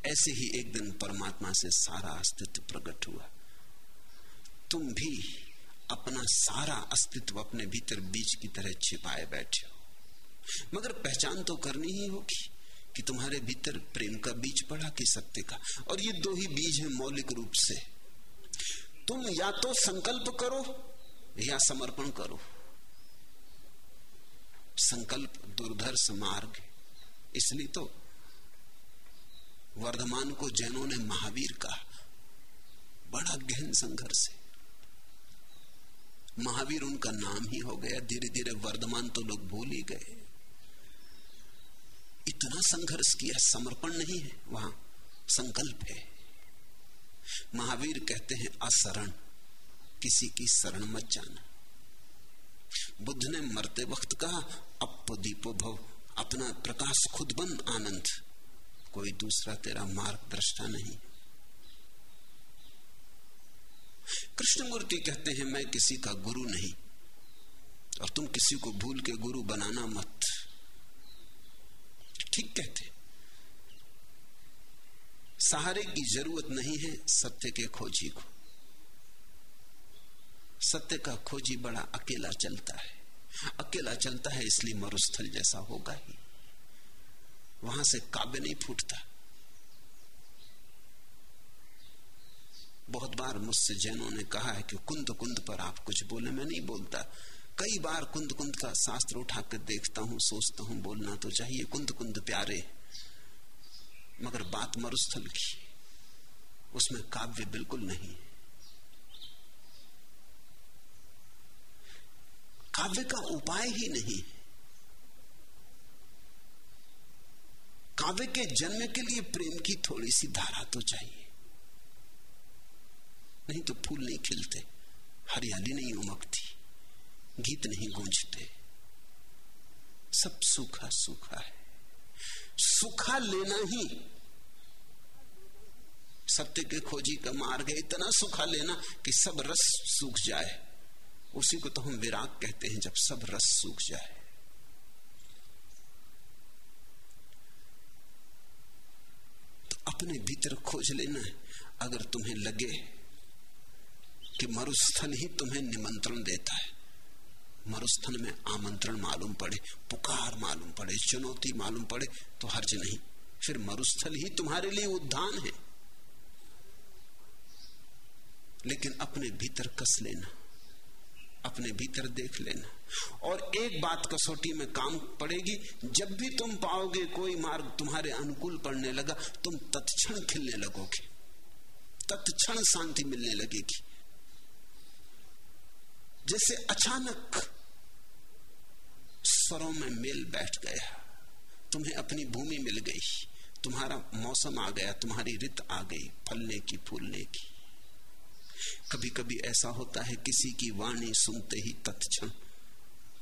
ऐसे ही एक दिन परमात्मा से सारा अस्तित्व प्रकट हुआ। तुम भी अपना सारा अस्तित्व अपने भीतर बीज की तरह छिपाए बैठे हो। मगर पहचान तो करनी ही होगी कि तुम्हारे भीतर प्रेम का बीज पड़ा कि सत्य का। और ये दो ही बीज है मौलिक रूप से। तुम या तो संकल्प करो या समर्पण करो। संकल्प दुर्धर्ष मार्ग इसलिए तो वर्धमान को जैनों ने महावीर कहा। बड़ा गहन संघर्ष है। महावीर उनका नाम ही हो गया। धीरे धीरे वर्धमान तो लोग भूल ही गए। इतना संघर्ष किया, समर्पण नहीं है वहाँ, संकल्प है। महावीर कहते हैं, असरण, किसी की शरण मत जाना। बुद्ध ने मरते वक्त कहा अपो दीपो भव, अपना प्रकाश खुद बन, आनंद। कोई दूसरा तेरा मार्ग दृष्टा नहीं। कृष्णमूर्ति कहते हैं, मैं किसी का गुरु नहीं, और तुम किसी को भूल के गुरु बनाना मत। ठीक कहते सहारे की ज़रूरत नहीं है सत्य के खोजी को। सत्य का खोजी बड़ा अकेला चलता है। अकेला चलता है इसलिए मरुस्थल जैसा होगा ही। वहाँ से काव्य नहीं फूटता। बहुत बार मुझसे जैनों ने कहा है कि कुंद कुंद पर आप कुछ बोले, मैं नहीं बोलता। कई बार कुंद कुंद का शास्त्र उठाकर देखता हूँ, सोचता हूँ, बोलना तो चाहिए कुंद कुंद प्यारे। मगर बात मरुस्थल की, उसमें काव्य बिल्कुल नहीं। काव्य का उपाय ही नहीं। काव्य के जन्म के लिए प्रेम की थोड़ी सी धारा तो चाहिए। नहीं तो फूल नहीं खिलते, हरियाली नहीं उमकती। गीत नहीं गूंजते। सब सूखा सूखा है। सूखा लेना ही। सत्य के खोजी का मार्ग है इतना सूखा लेना कि सब रस सूख जाए। उसी को तो हम विराग कहते हैं, जब सब रस सूख जाए। तो अपने भीतर खोज लेना है। अगर तुम्हें लगे कि मरुस्थल ही तुम्हें निमंत्रण देता है मरुस्थल में आमंत्रण मालूम पड़े, पुकार मालूम पड़े, चुनौती मालूम पड़े तो हर्ज नहीं। फिर मरुस्थल ही तुम्हारे लिए उद्धान है। लेकिन अपने भीतर कस लेना, अपने भीतर देख लेना। और एक बात कसौटी में काम पड़ेगी, जब भी तुम पाओगे कोई मार्ग तुम्हारे अनुकूल पड़ने लगा, तुम तत्क्षण खिलने लगोगे, तत्क्षण शांति मिलने लगेगी। जैसे अचानक स्वरों में मेल बैठ गया। तुम्हें अपनी भूमि मिल गई। तुम्हारा मौसम आ गया, तुम्हारी रित आ गई, फलने की, फूलने की। कभी कभी ऐसा होता है, किसी की वाणी सुनते ही तत्क्षण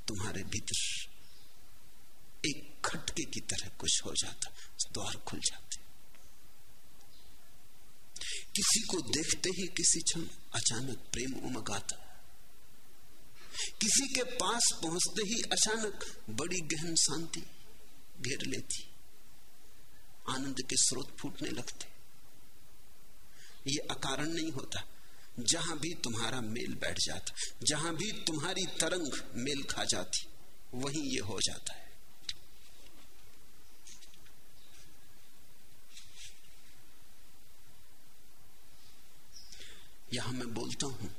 तुम्हारे भीतर एक खटके की तरह कुछ हो जाता, द्वार खुल जाते। किसी को देखते ही किसी क्षण अचानक प्रेम उमग आता किसी के पास पहुँचते ही अचानक बड़ी गहन शांति घेर लेती। आनंद के स्रोत फूटने लगते। ये अकारण नहीं होता। जहाँ भी तुम्हारा मेल बैठ जाता, जहाँ भी तुम्हारी तरंग मेल खा जाती, वहीं ये हो जाता है। यहाँ मैं बोलता हूँ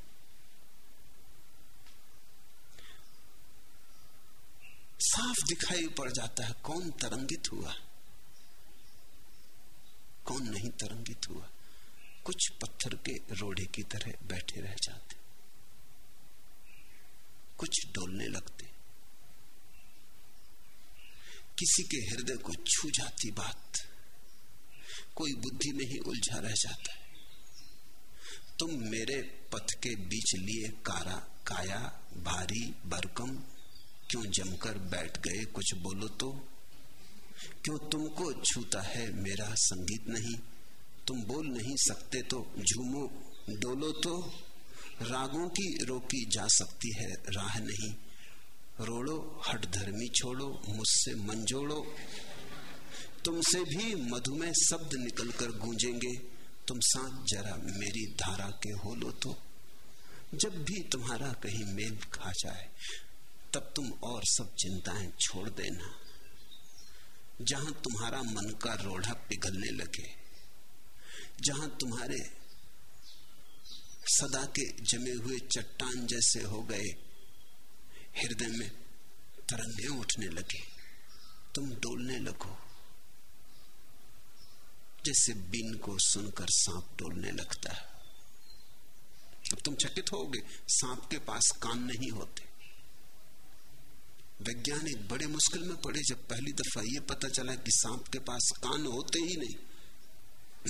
साफ़ दिखाई पड़ जाता है, कौन तरंगित हुआ? कौन नहीं तरंगित हुआ? कुछ पत्थर के रोड़े की तरह बैठे रह जाते। कुछ डोलने लगते। किसी के हृदय को छू जाती बात। कोई बुद्धि में ही उलझा रह जाता। है तुम मेरे पथ के बीच लिए कारा, काया, भारी, बरकम क्यों जमकर बैठ गए? कुछ बोलो तो। क्यों तुमको छूता है मेरा संगीत नहीं? तुम बोल नहीं सकते तो झूमो, डोलो तो। रागों की रोकी जा सकती है राह नहीं। रोड़ो हट धर्मी छोड़ो, मुझसे मन जोड़ो। तुमसे भी मधुमेह शब्द निकलकर गूंजेंगे। तुम साथ जरा मेरी धारा के हो लो तो। जब भी तुम्हारा कहीं मेल खा जाए तब तुम और सब चिंताएँ छोड़ देना। जहाँ तुम्हारा मन का रोढ़ा पिघलने लगे, जहाँ तुम्हारे सदा के जमे हुए चट्टान जैसे हो गए, हृदय में तरंगे उठने लगे। तुम डोलने लगो, जैसे बिन को सुनकर सांप डोलने लगता है। अब तुम चकित होगे, सांप के पास कान नहीं होते। वैज्ञानिक बड़े मुश्किल में पड़े जब पहली दफ़ा ये पता चला कि सांप के पास कान होते ही नहीं।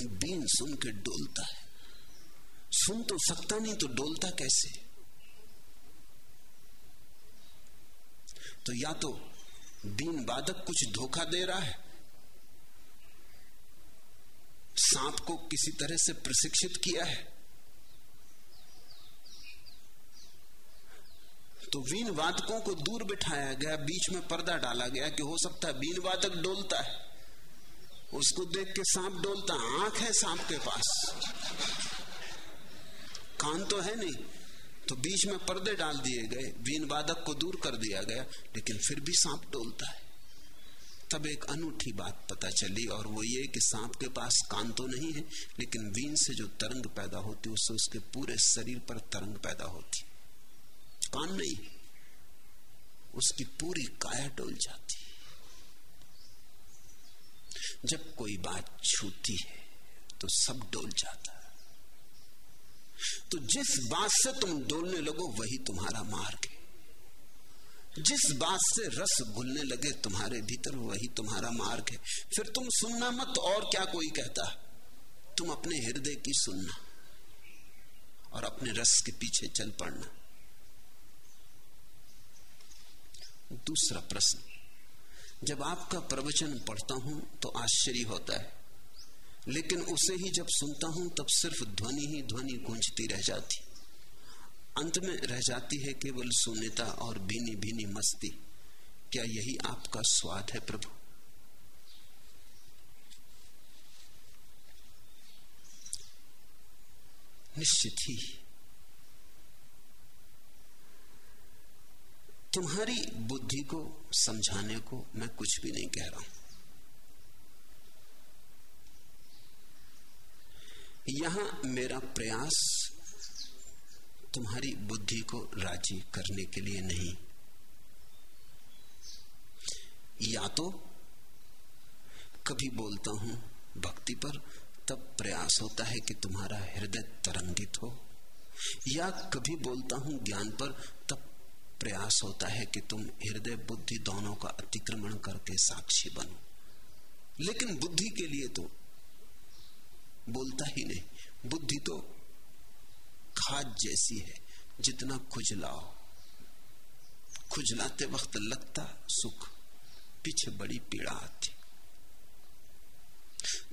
बीन सुन के डोलता है। सुन तो सकता नहीं तो डोलता कैसे? तो या तो बीन बाधक कुछ धोखा दे रहा है। सांप को किसी तरह से प्रशिक्षित किया है। तो वीण वादकों को दूर बिठाया गया, बीच में पर्दा डाला गया कि हो सकता है बीन वादक डोलता है। उसको देख के सांप डोलता, आँख है सांप के पास। कान तो है नहीं तो बीच में पर्दे डाल दिए गए वीन वादक को दूर कर दिया गया, लेकिन फिर भी सांप डोलता है। तब एक अनूठी बात पता चली, और वो ये कि सांप के पास कान तो नहीं है, लेकिन वीन से जो तरंग पैदा होती है उससे उसके पूरे शरीर पर तरंग पैदा होती। कान नहीं उसकी पूरी काया डोल जाती जब कोई बात छूती है तो सब डोल जाता तो जिस बात से तुम डोलने लगो, वही तुम्हारा मार्ग है। जिस बात से रस घुलने लगे तुम्हारे भीतर, वही तुम्हारा मार्ग है। फिर तुम सुनना मत, और क्या कोई कहता? तुम अपने हृदय की सुनना और अपने रस के पीछे चल पड़ना। दूसरा प्रश्न, जब आपका प्रवचन पढ़ता हूँ तो आश्चर्य होता है, लेकिन उसे ही जब सुनता हूँ तब सिर्फ़ ध्वनि ही ध्वनि गूंजती रह जाती। अंत में रह जाती है केवल शून्यता और भीनी भीनी मस्ती। क्या यही आपका स्वाद है प्रभु? निश्चित ही तुम्हारी बुद्धि को, समझाने को मैं कुछ भी नहीं कह रहा हूँ। यहाँ मेरा प्रयास तुम्हारी बुद्धि को राज़ी करने के लिए नहीं। या तो कभी बोलता हूँ भक्ति पर, तब प्रयास होता है कि तुम्हारा हृदय तरंगित हो। या कभी बोलता हूँ ज्ञान पर प्रयास होता है कि तुम हृदय बुद्धि दोनों का अतिक्रमण करके साक्षी बनो। लेकिन बुद्धि के लिए तो बोलता ही नहीं। बुद्धि तो खाद जैसी है। जितना खुजलाओ, खुजलाते वक्त लगता सुख, पीछे बड़ी पीड़ा आती।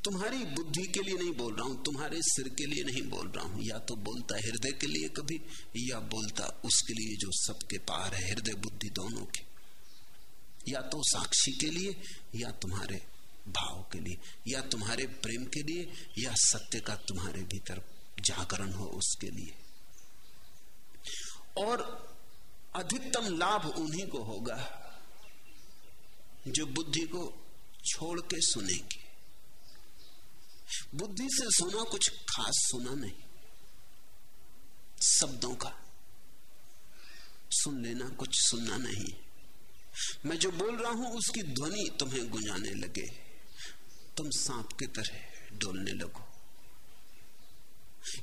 तुम्हारी बुद्धि के लिए नहीं बोल रहा हूँ, तुम्हारे सिर के लिए नहीं बोल रहा हूँ। या तो बोलता हृदय के लिए कभी, या बोलता उसके लिए जो सबके पार है, हृदय बुद्धि दोनों के। या तो साक्षी के लिए, या तुम्हारे भाव के लिए, या तुम्हारे प्रेम के लिए, या सत्य का तुम्हारे भीतर जागरण हो उसके लिए। और अधिकतम लाभ उन्हीं को होगा, जो बुद्धि को छोड़ के सुनेंगे। बुद्धि से सुना कुछ खास सुना नहीं। शब्दों का। सुन लेना, कुछ सुनना नहीं। मैं जो बोल रहा हूँ, उसकी ध्वनि तुम्हें गुंजाने लगे। तुम सांप की तरह डोलने लगो।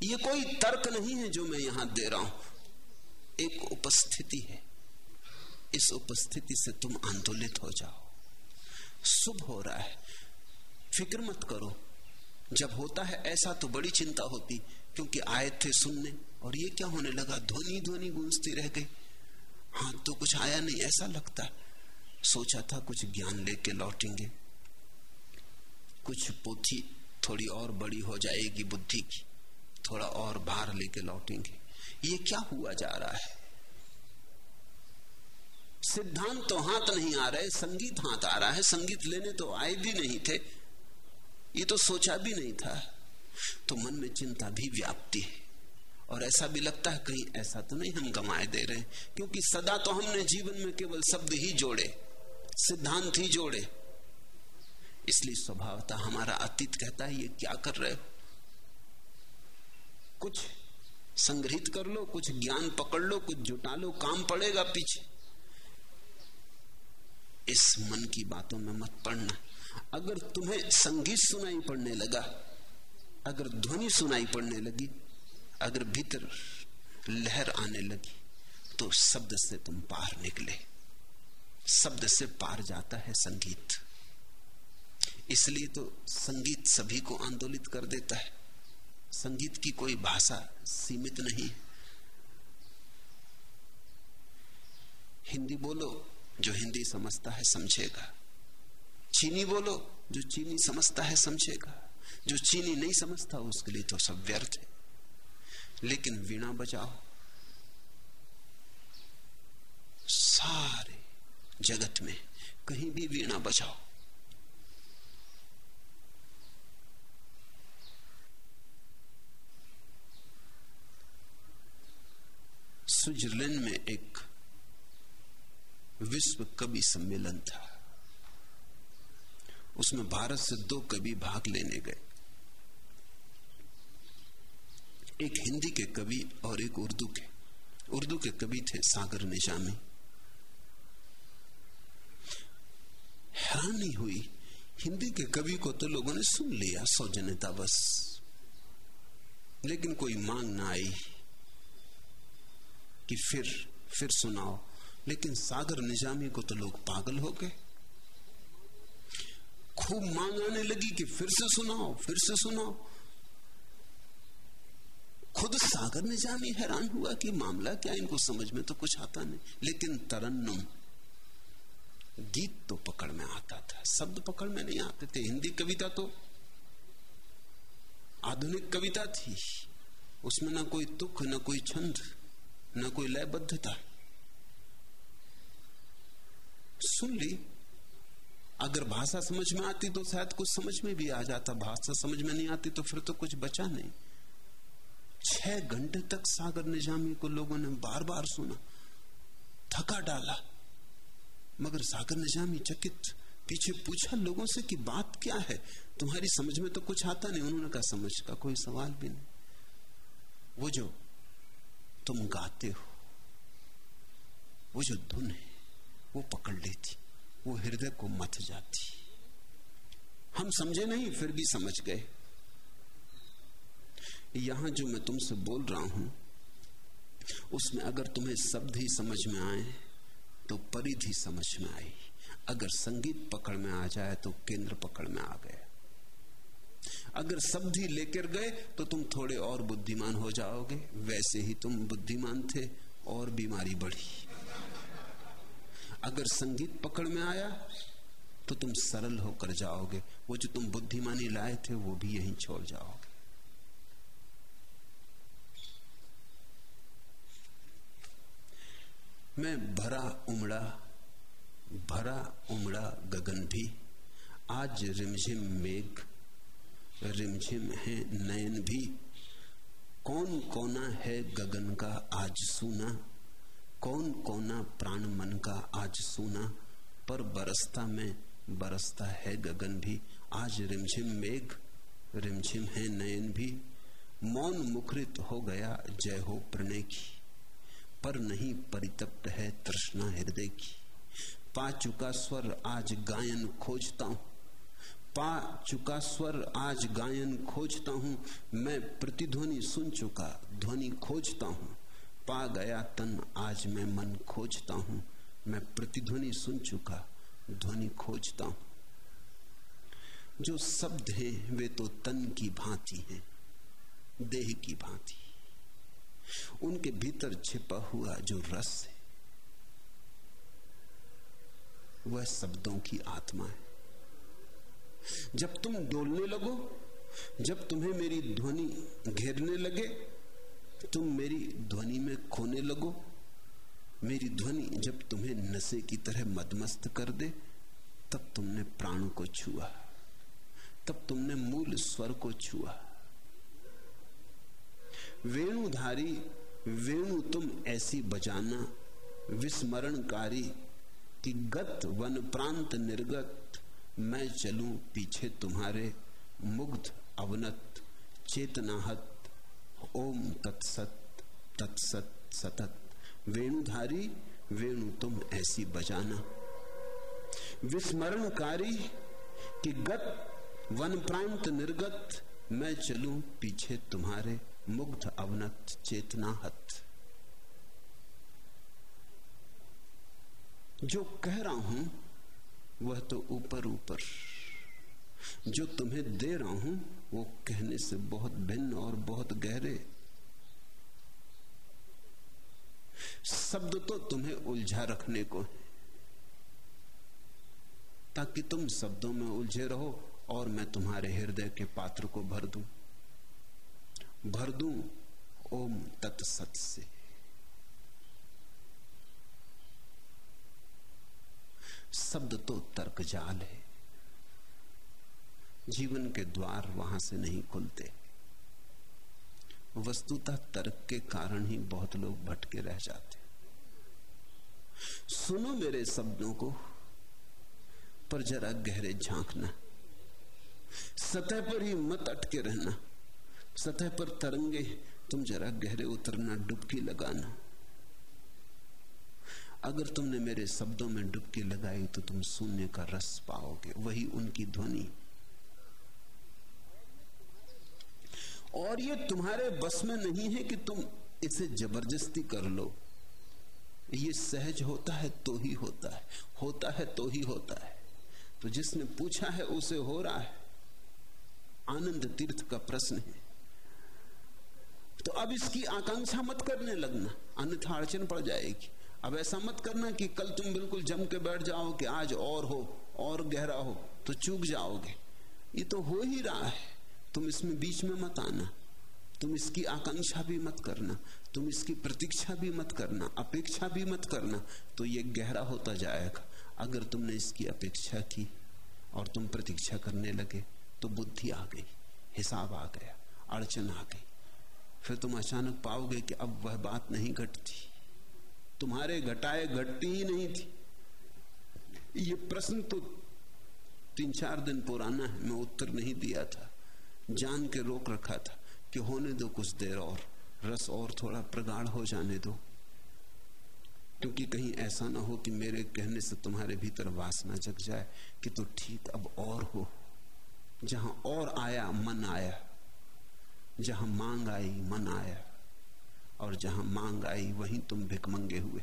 ये कोई तर्क नहीं है जो मैं यहाँ दे रहा हूँ। एक उपस्थिति है। इस उपस्थिति से तुम आंदोलित हो जाओ। शुभ हो रहा है। फ़िक्र मत करो। जब होता है ऐसा तो बड़ी चिंता होती, क्योंकि आए थे सुनने, और ये क्या होने लगा? ध्वनि ध्वनि गूंजती रह गई। हाँ तो कुछ आया नहीं, ऐसा लगता। सोचा था कुछ ज्ञान लेके लौटेंगे। कुछ पोथी थोड़ी और बड़ी हो जाएगी बुद्धि की। थोड़ा और बाहर लेके लौटेंगे। ये क्या हुआ जा रहा है? सिद्धांत तो हाथ नहीं आ रहे, संगीत हाथ आ रहा है। संगीत लेने तो आए भी नहीं थे। ये तो सोचा भी नहीं था। तो मन में चिंता भी व्याप्ति है। और ऐसा भी लगता है कहीं ऐसा तो नहीं हम गंवाए दे रहे क्योंकि सदा तो हमने जीवन में केवल शब्द ही जोड़े, सिद्धांत ही जोड़े। इसलिए स्वभावता हमारा अतीत कहता है, ये क्या कर रहे हो? कुछ संग्रहित कर लो, कुछ ज्ञान पकड़ लो, कुछ जुटा लो, काम पड़ेगा पीछे। इस मन की बातों में मत पड़ना। अगर तुम्हें संगीत सुनाई पड़ने लगा, अगर ध्वनि सुनाई पड़ने लगी, अगर भीतर लहर आने लगी तो शब्द से तुम पार निकले। शब्द से पार जाता है संगीत। इसलिए तो संगीत सभी को आंदोलित कर देता है। संगीत की कोई भाषा सीमित नहीं हिंदी बोलो, जो हिंदी समझता है समझेगा। चीनी बोलो, जो चीनी समझता है समझेगा। जो चीनी नहीं समझता, उसके लिए तो सब व्यर्थ है। लेकिन वीणा बजाओ। सारे जगत में कहीं भी वीणा बजाओ। स्विट्जरलैंड में एक विश्व कवि सम्मेलन था। उसमें भारत से दो कवि भाग लेने गए। एक हिंदी के कवि और एक उर्दू के। उर्दू के कवि थे सागर निजामी हैरानी हुई, हिंदी के कवि को तो लोगों ने सुन लिया, सौजन्यता बस। लेकिन कोई मांग ना आई कि फिर फिर सुनाओ। लेकिन सागर निजामी को तो लोग पागल हो गए। खूब मांग आने लगी कि फिर से सुनाओ, फिर से सुनाओ। खुद सागर निजामी हैरान हुआ कि मामला क्या, इनको समझ में तो कुछ आता नहीं। लेकिन तरन्नुम, गीत तो पकड़ में आता था, शब्द पकड़ में नहीं आते थे। हिंदी कविता तो आधुनिक कविता थी। उसमें ना कोई दुख, ना कोई छंद, ना कोई लयबद्धता। सुन ली अगर भाषा समझ में आती तो शायद कुछ समझ में भी आ जाता। भाषा समझ में नहीं आती तो फिर तो कुछ बचा नहीं। छह घंटे तक सागर निजामी को लोगों ने बार बार सुना थका डाला। मगर सागर निजामी चकित पीछे पूछा लोगों से कि बात क्या है? तुम्हारी समझ में तो कुछ आता नहीं। उन्होंने कहा, समझ का कोई सवाल भी नहीं। वो जो तुम गाते हो, वो जो धुन है, वो पकड़ लेती। वो हृदय को मथ जाती। हम समझे नहीं, फिर भी समझ गए। यहाँ जो मैं तुमसे बोल रहा हूँ, उसमें अगर तुम्हें शब्द ही समझ में आए तो परिधि समझ में आई। अगर संगीत पकड़ में आ जाए तो केंद्र पकड़ में आ गए। अगर शब्द ही लेकर गए तो तुम थोड़े और बुद्धिमान हो जाओगे। वैसे ही तुम बुद्धिमान थे, और बीमारी बढ़ी। अगर संगीत पकड़ में आया तो तुम सरल होकर जाओगे। वो जो तुम बुद्धिमानी लाए थे, वो भी यहीं छोड़ जाओगे। मैं भरा उमड़ा भरा उमड़ा गगन भी। आज रिमझिम मेघ, रिमझिम है नयन भी। कौन कोना है गगन का आज सुना? कौन कोना प्राण मन का आज सुना? पर बरसता में बरसता है गगन भी। आज रिमझिम मेघ, रिमझिम है नयन भी। मौन मुखरित हो गया जय हो प्रणय की। पर नहीं परितप्त है तृष्णा हृदय की। पा चुका स्वर आज गायन खोजता हूँ। पा चुका स्वर आज गायन खोजता हूँ। मैं प्रतिध्वनि सुन चुका, ध्वनि खोजता हूँ। पा गया तन, आज मैं मन खोजता हूँ। मैं प्रतिध्वनि सुन चुका, ध्वनि खोजता हूँ। जो शब्द हैं, वे तो तन की भांति हैं, देह की भांति। उनके भीतर छिपा हुआ जो रस है, वह शब्दों की आत्मा है। जब तुम डोलने लगो, जब तुम्हें मेरी ध्वनि घेरने लगे तुम मेरी ध्वनि में खोने लगो। मेरी ध्वनि जब तुम्हें नशे की तरह मदमस्त कर दे, तब तुमने प्राण को छुआ। तब तुमने मूल स्वर को छुआ। वेणुधारी, वेणु तुम ऐसी बजाना, विस्मरणकारी कि गत वन प्रांत निर्गत, मैं चलूँ पीछे तुम्हारे मुग्ध अवनत चेतनाहत। ओम तत्सत तत्सत, सतत। वेणुधारी, वेणु तुम ऐसी बजाना। विस्मरणकारी कि गत वन प्रांत निर्गत, मैं चलूँ पीछे तुम्हारे मुग्ध अवनत चेतनाहत। जो कह रहा हूँ, वह तो ऊपर ऊपर जो तुम्हें दे रहा हूँ वो कहने से बहुत भिन्न और बहुत गहरे। शब्द तो तुम्हें उलझा रखने को है। ताकि तुम शब्दों में उलझे रहो और मैं तुम्हारे हृदय के पात्र को भर दूँ। भर दू ओम तत्सत से। शब्द तो तर्क जाल है। जीवन के द्वार वहाँ से नहीं खुलते। वस्तुतः तर्क के कारण ही बहुत लोग भटके रह जाते। सुनो मेरे शब्दों को, पर जरा गहरे झांकना। सतह पर ही मत अटके रहना। सतह पर तरंगे, तुम जरा गहरे उतरना, डुबकी लगाना। अगर तुमने मेरे शब्दों में डुबकी लगाई तो तुम शून्य का रस पाओगे। वही उनकी ध्वनि। और ये तुम्हारे बस में नहीं है कि तुम इसे ज़बरदस्ती कर लो। ये सहज होता है तो ही होता है होता है तो ही होता है। तो जिसने पूछा है, उसे हो रहा है। आनंद तीर्थ का प्रश्न है। तो अब इसकी आकांक्षा मत करने लगना, अन्यथा अड़चन पड़ जाएगी। अब ऐसा मत करना कि कल तुम बिल्कुल जम के बैठ जाओ कि आज और हो, और गहरा हो तो चूक जाओगे। ये तो हो ही रहा है। तुम इसमें बीच में मत आना। तुम इसकी आकांक्षा भी मत करना। तुम इसकी प्रतीक्षा भी मत करना, अपेक्षा भी मत करना तो ये गहरा होता जाएगा। अगर तुमने इसकी अपेक्षा की और तुम प्रतीक्षा करने लगे तो बुद्धि आ गई, हिसाब आ गया, अड़चन आ गई। फिर तुम अचानक पाओगे कि अब वह बात नहीं घटती। तुम्हारे घटाए घटती ही नहीं थी। ये प्रश्न तो तीन चार दिन पुराना है, मैं उत्तर नहीं दिया था। जान के रोक रखा था कि होने दो कुछ देर और, रस और थोड़ा प्रगाढ़ हो जाने दो। क्योंकि कहीं ऐसा ना हो कि मेरे कहने से तुम्हारे भीतर वासना जग जाए कि तो ठीक अब और हो। जहाँ और आया, मन आया। जहाँ मांग आई, मन आया। और जहाँ मांग आई, वहीं तुम भिकमंगे हुए,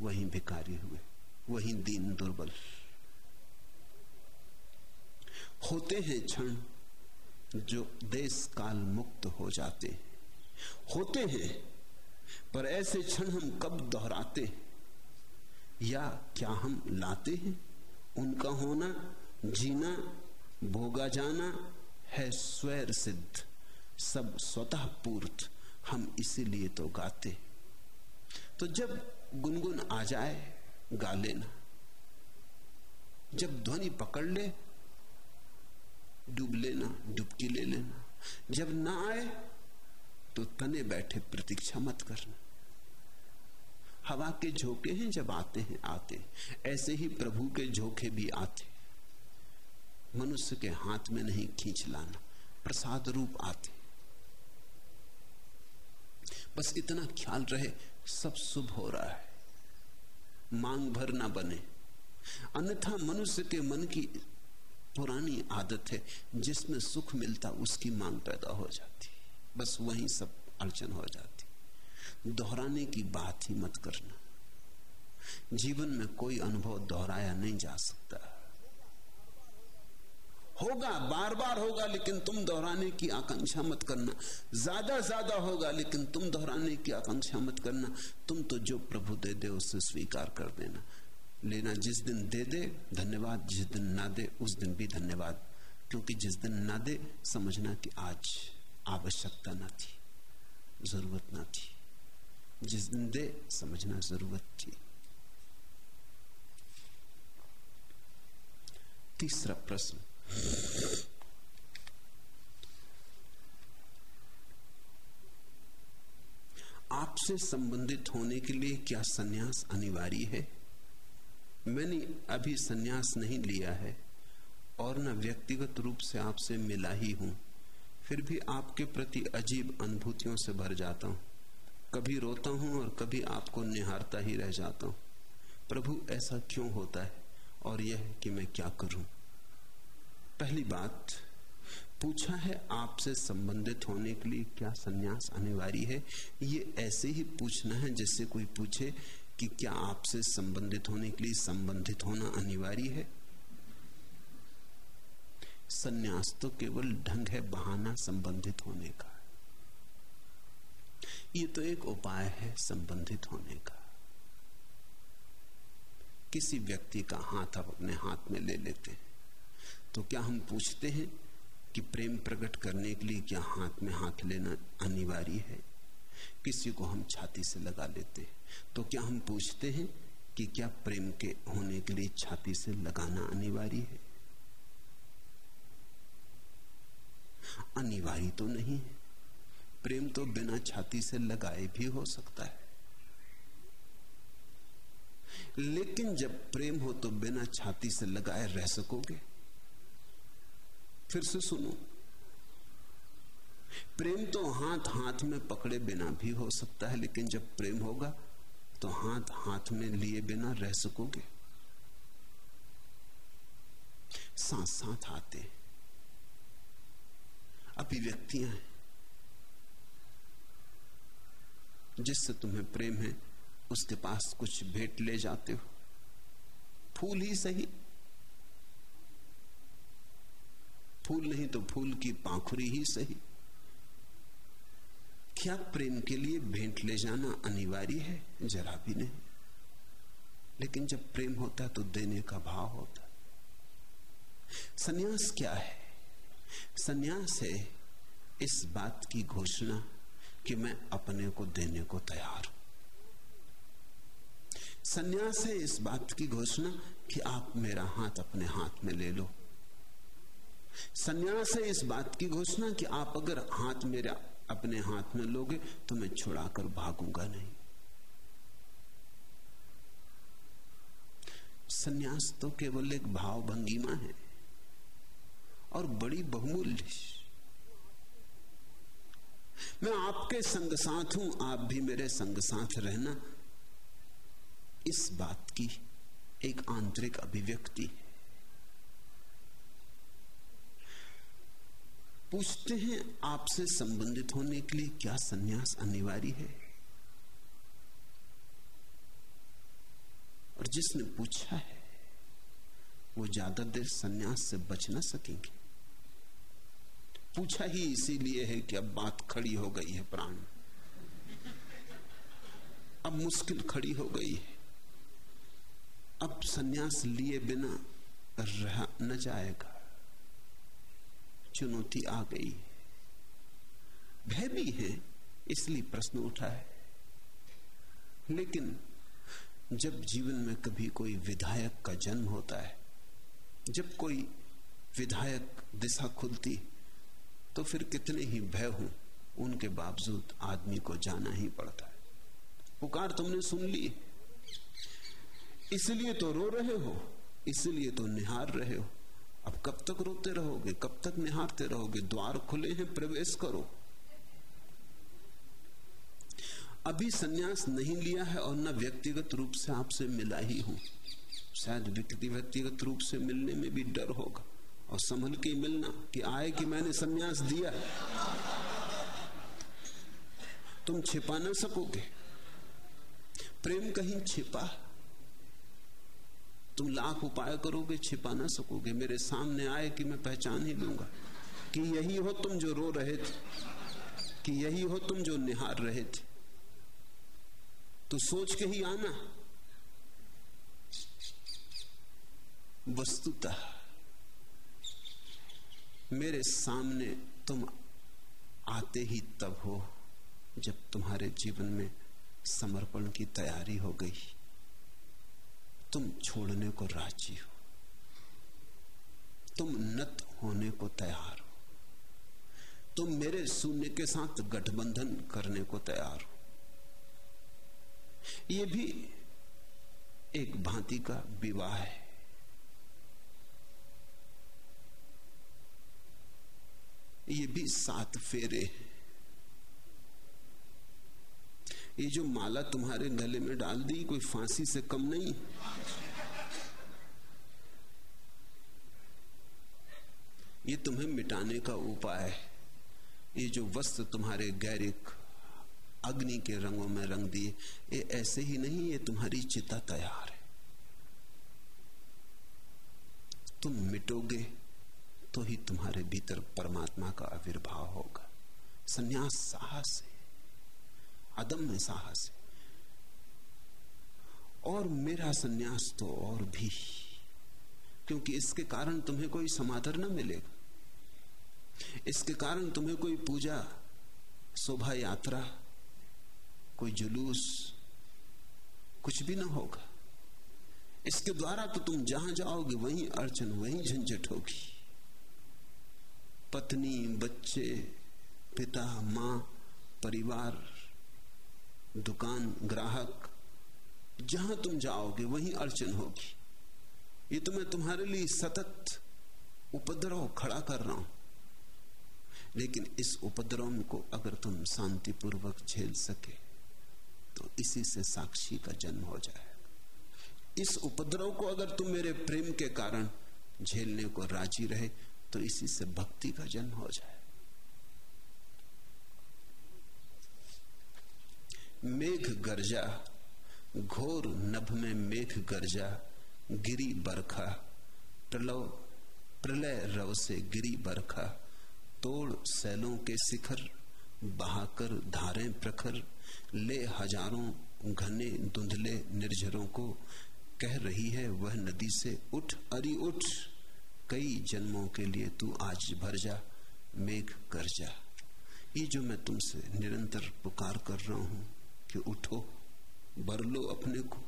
वहीं भिकारी हुए, वहीं दीन दुर्बल। होते हैं क्षण जो देश काल मुक्त हो जाते होते हैं, पर ऐसे क्षण हम कब दोहराते या क्या हम लाते हैं? उनका होना, जीना, भोगा जाना है स्वैर सिद्ध। सब स्वतः पूर्त, हम इसीलिए तो गाते तो जब गुनगुन आ जाए, गा लेना। जब ध्वनि पकड़ ले डूब लेना, डुबकी ले लेना। जब ना आए तो तने बैठे प्रतीक्षा मत करना। हवा के झोंके हैं जब आते हैं, आते। ऐसे ही प्रभु के झोंके भी आते। मनुष्य के हाथ में नहीं खींच लाना, प्रसाद रूप आते। बस इतना ख्याल रहे, सब शुभ हो रहा है। मांग भर ना बने। अन्यथा मनुष्य के मन की पुरानी आदत है, जिसमें सुख मिलता उसकी मांग पैदा हो जाती बस वही सब अड़चन हो जाती दोहराने की बात ही मत करना। जीवन में कोई अनुभव दोहराया नहीं जा सकता। होगा बार बार होगा, लेकिन तुम दोहराने की आकांक्षा मत करना। ज़्यादा ज़्यादा होगा, लेकिन तुम दोहराने की आकांक्षा मत करना। तुम तो जो प्रभु दे दे, उसे स्वीकार कर देना। लेना जिस दिन दे दे, धन्यवाद, जिस दिन ना दे, उस दिन भी धन्यवाद। क्योंकि जिस दिन ना दे, समझना कि आज आवश्यकता ना थी, ज़रूरत ना थी। जिस दिन दे, समझना ज़रूरत थी। तीसरा प्रश्न। आपसे संबंधित होने के लिए क्या सन्यास अनिवार्य है? मैंने अभी सन्यास नहीं लिया है और न व्यक्तिगत रूप से आपसे मिला ही हूँ। फिर भी आपके प्रति अजीब अनुभूतियों से भर जाता हूँ। कभी रोता हूँ और कभी आपको निहारता ही रह जाता हूँ। प्रभु, ऐसा क्यों होता है? और यह कि मैं क्या करूँ? पहली बात, पूछा है आपसे संबंधित होने के लिए क्या सन्यास अनिवार्य है? ये ऐसे ही पूछना है जैसे कोई पूछे कि क्या आपसे संबंधित होने के लिए संबंधित होना अनिवार्य है? सन्यास तो केवल ढंग है बहाना संबंधित होने का। ये तो एक उपाय है संबंधित होने का। किसी व्यक्ति का हाथ आप अपने हाथ में ले लेते हैं तो क्या हम पूछते हैं कि प्रेम प्रकट करने के लिए क्या हाथ में हाथ लेना अनिवार्य है? किसी को हम छाती से लगा लेते हैं। तो क्या हम पूछते हैं कि क्या प्रेम के होने के लिए छाती से लगाना अनिवार्य है? अनिवार्य तो नहीं है। प्रेम तो बिना छाती से लगाए भी हो सकता है। लेकिन जब प्रेम हो तो बिना छाती से लगाए रह सकोगे। फिर से सुनो प्रेम तो हाथ हाथ में पकड़े बिना भी हो सकता है, लेकिन जब प्रेम होगा तो हाथ हाथ में लिए बिना रह सकोगे। साथ साथ आते अभिव्यक्तियाँ हैं। जिससे तुम्हें प्रेम है, उसके पास कुछ भेंट ले जाते हो। फूल ही सही। फूल नहीं तो फूल की पाखुरी ही सही। क्या प्रेम के लिए भेंट ले जाना अनिवार्य है? जरा भी नहीं। लेकिन जब प्रेम होता है तो देने का भाव होता सन्यास क्या है? सन्यास है इस बात की घोषणा कि मैं अपने को देने को तैयार हूँ। सन्यास है इस बात की घोषणा कि आप मेरा हाथ अपने हाथ में ले लो। सन्यास है इस बात की घोषणा कि आप अगर हाथ मेरा अपने हाथ में लोगे तो मैं छुड़ाकर भागूँगा नहीं। सन्यास तो केवल एक भाव भंगिमा है और बड़ी बहुमूल्य मैं आपके संग साथ हूँ, आप भी मेरे संग साथ रहना। इस बात की एक आंतरिक अभिव्यक्ति है। पूछते हैं, आपसे संबंधित होने के लिए क्या सन्यास अनिवार्य है? और जिसने पूछा है, वो ज़्यादा देर सन्यास से बच ना सकेंगे। पूछा ही इसीलिए है कि अब बात खड़ी हो गई है प्राण। अब मुश्किल खड़ी हो गई है। अब सन्यास लिए बिना रह न जाएगा। चुनौती आ गई। भय भी है, इसलिए प्रश्न उठा है। लेकिन जब जीवन में कभी कोई विधायक का जन्म होता है, जब कोई विधायक दिशा खुलती तो फिर कितने ही भय हो, उनके बावजूद आदमी को जाना ही पड़ता है। पुकार तुमने सुन ली? इसलिए तो रो रहे हो, इसलिए तो निहार रहे हो। अब कब तक रोते रहोगे? कब तक निहारते रहोगे? द्वार खुले हैं, प्रवेश करो। अभी सन्यास नहीं लिया है और न व्यक्तिगत रूप से आपसे मिला ही हूँ। शायद व्यक्ति व्यक्तिगत रूप से मिलने में भी डर होगा और संभल के मिलना कि आए कि मैंने सन्यास दिया। तुम छिपा ना सकोगे। प्रेम कहीं छिपा तुम लाख उपाय करोगे, छिपा ना सकोगे। मेरे सामने आए कि मैं पहचान ही लूँगा कि यही हो तुम जो रो रहे थे, कि यही हो तुम जो निहार रहे थे। तो सोच के ही आना। वस्तुतः मेरे सामने तुम आते ही तब हो, जब तुम्हारे जीवन में समर्पण की तैयारी हो गई। तुम छोड़ने को राज़ी हो। तुम नत होने को तैयार हो। तुम मेरे शून्य के साथ गठबंधन करने को तैयार हो। यह भी एक भांति का विवाह है। ये भी सात फेरे ये जो माला तुम्हारे गले में डाल दी, कोई फांसी से कम नहीं। ये तुम्हें मिटाने का उपाय है। ये जो वस्त्र तुम्हारे गैरिक अग्नि के रंगों में रंग दिए, ये ऐसे ही नहीं, ये तुम्हारी चिता तैयार है। तुम मिटोगे तो ही तुम्हारे भीतर परमात्मा का आविर्भाव होगा। संन्यास साहस है। अदम्य साहस। है और मेरा संन्यास तो और भी, क्योंकि इसके कारण तुम्हें कोई समाधर न मिलेगा इसके कारण तुम्हें कोई पूजा, शोभा यात्रा, कोई जुलूस, कुछ भी ना होगा। इसके द्वारा तो तुम जहाँ जाओगे, वहीं अड़चन वहीं झंझट होगी। पत्नी, बच्चे, पिता, माँ, परिवार दुकान, ग्राहक, जहाँ तुम जाओगे, वहीं अड़चन होगी। ये तो मैं तुम्हारे लिए सतत उपद्रव खड़ा कर रहा हूँ। लेकिन इस उपद्रव को अगर तुम शांतिपूर्वक झेल सके तो इसी से साक्षी का जन्म हो जाए इस उपद्रव को अगर तुम मेरे प्रेम के कारण झेलने को राज़ी रहे तो इसी से भक्ति का जन्म हो जाए मेघ गर्जा, घोर नभ में मेघ गर्जा, गिरी बरखा। प्रलव, प्रलय रव से गिरी बरखा। तोड़ सैलों के शिखर, बहाकर धारें प्रखर। ले हज़ारों घने धुंधले निर्झरों को, कह रही है वह नदी से, उठ अरी उठ। कई जन्मों के लिए तू आज भर जा, मेघ कर जा ये जो मैं तुमसे निरंतर पुकार कर रहा हूँ कि उठो बर लो अपने को।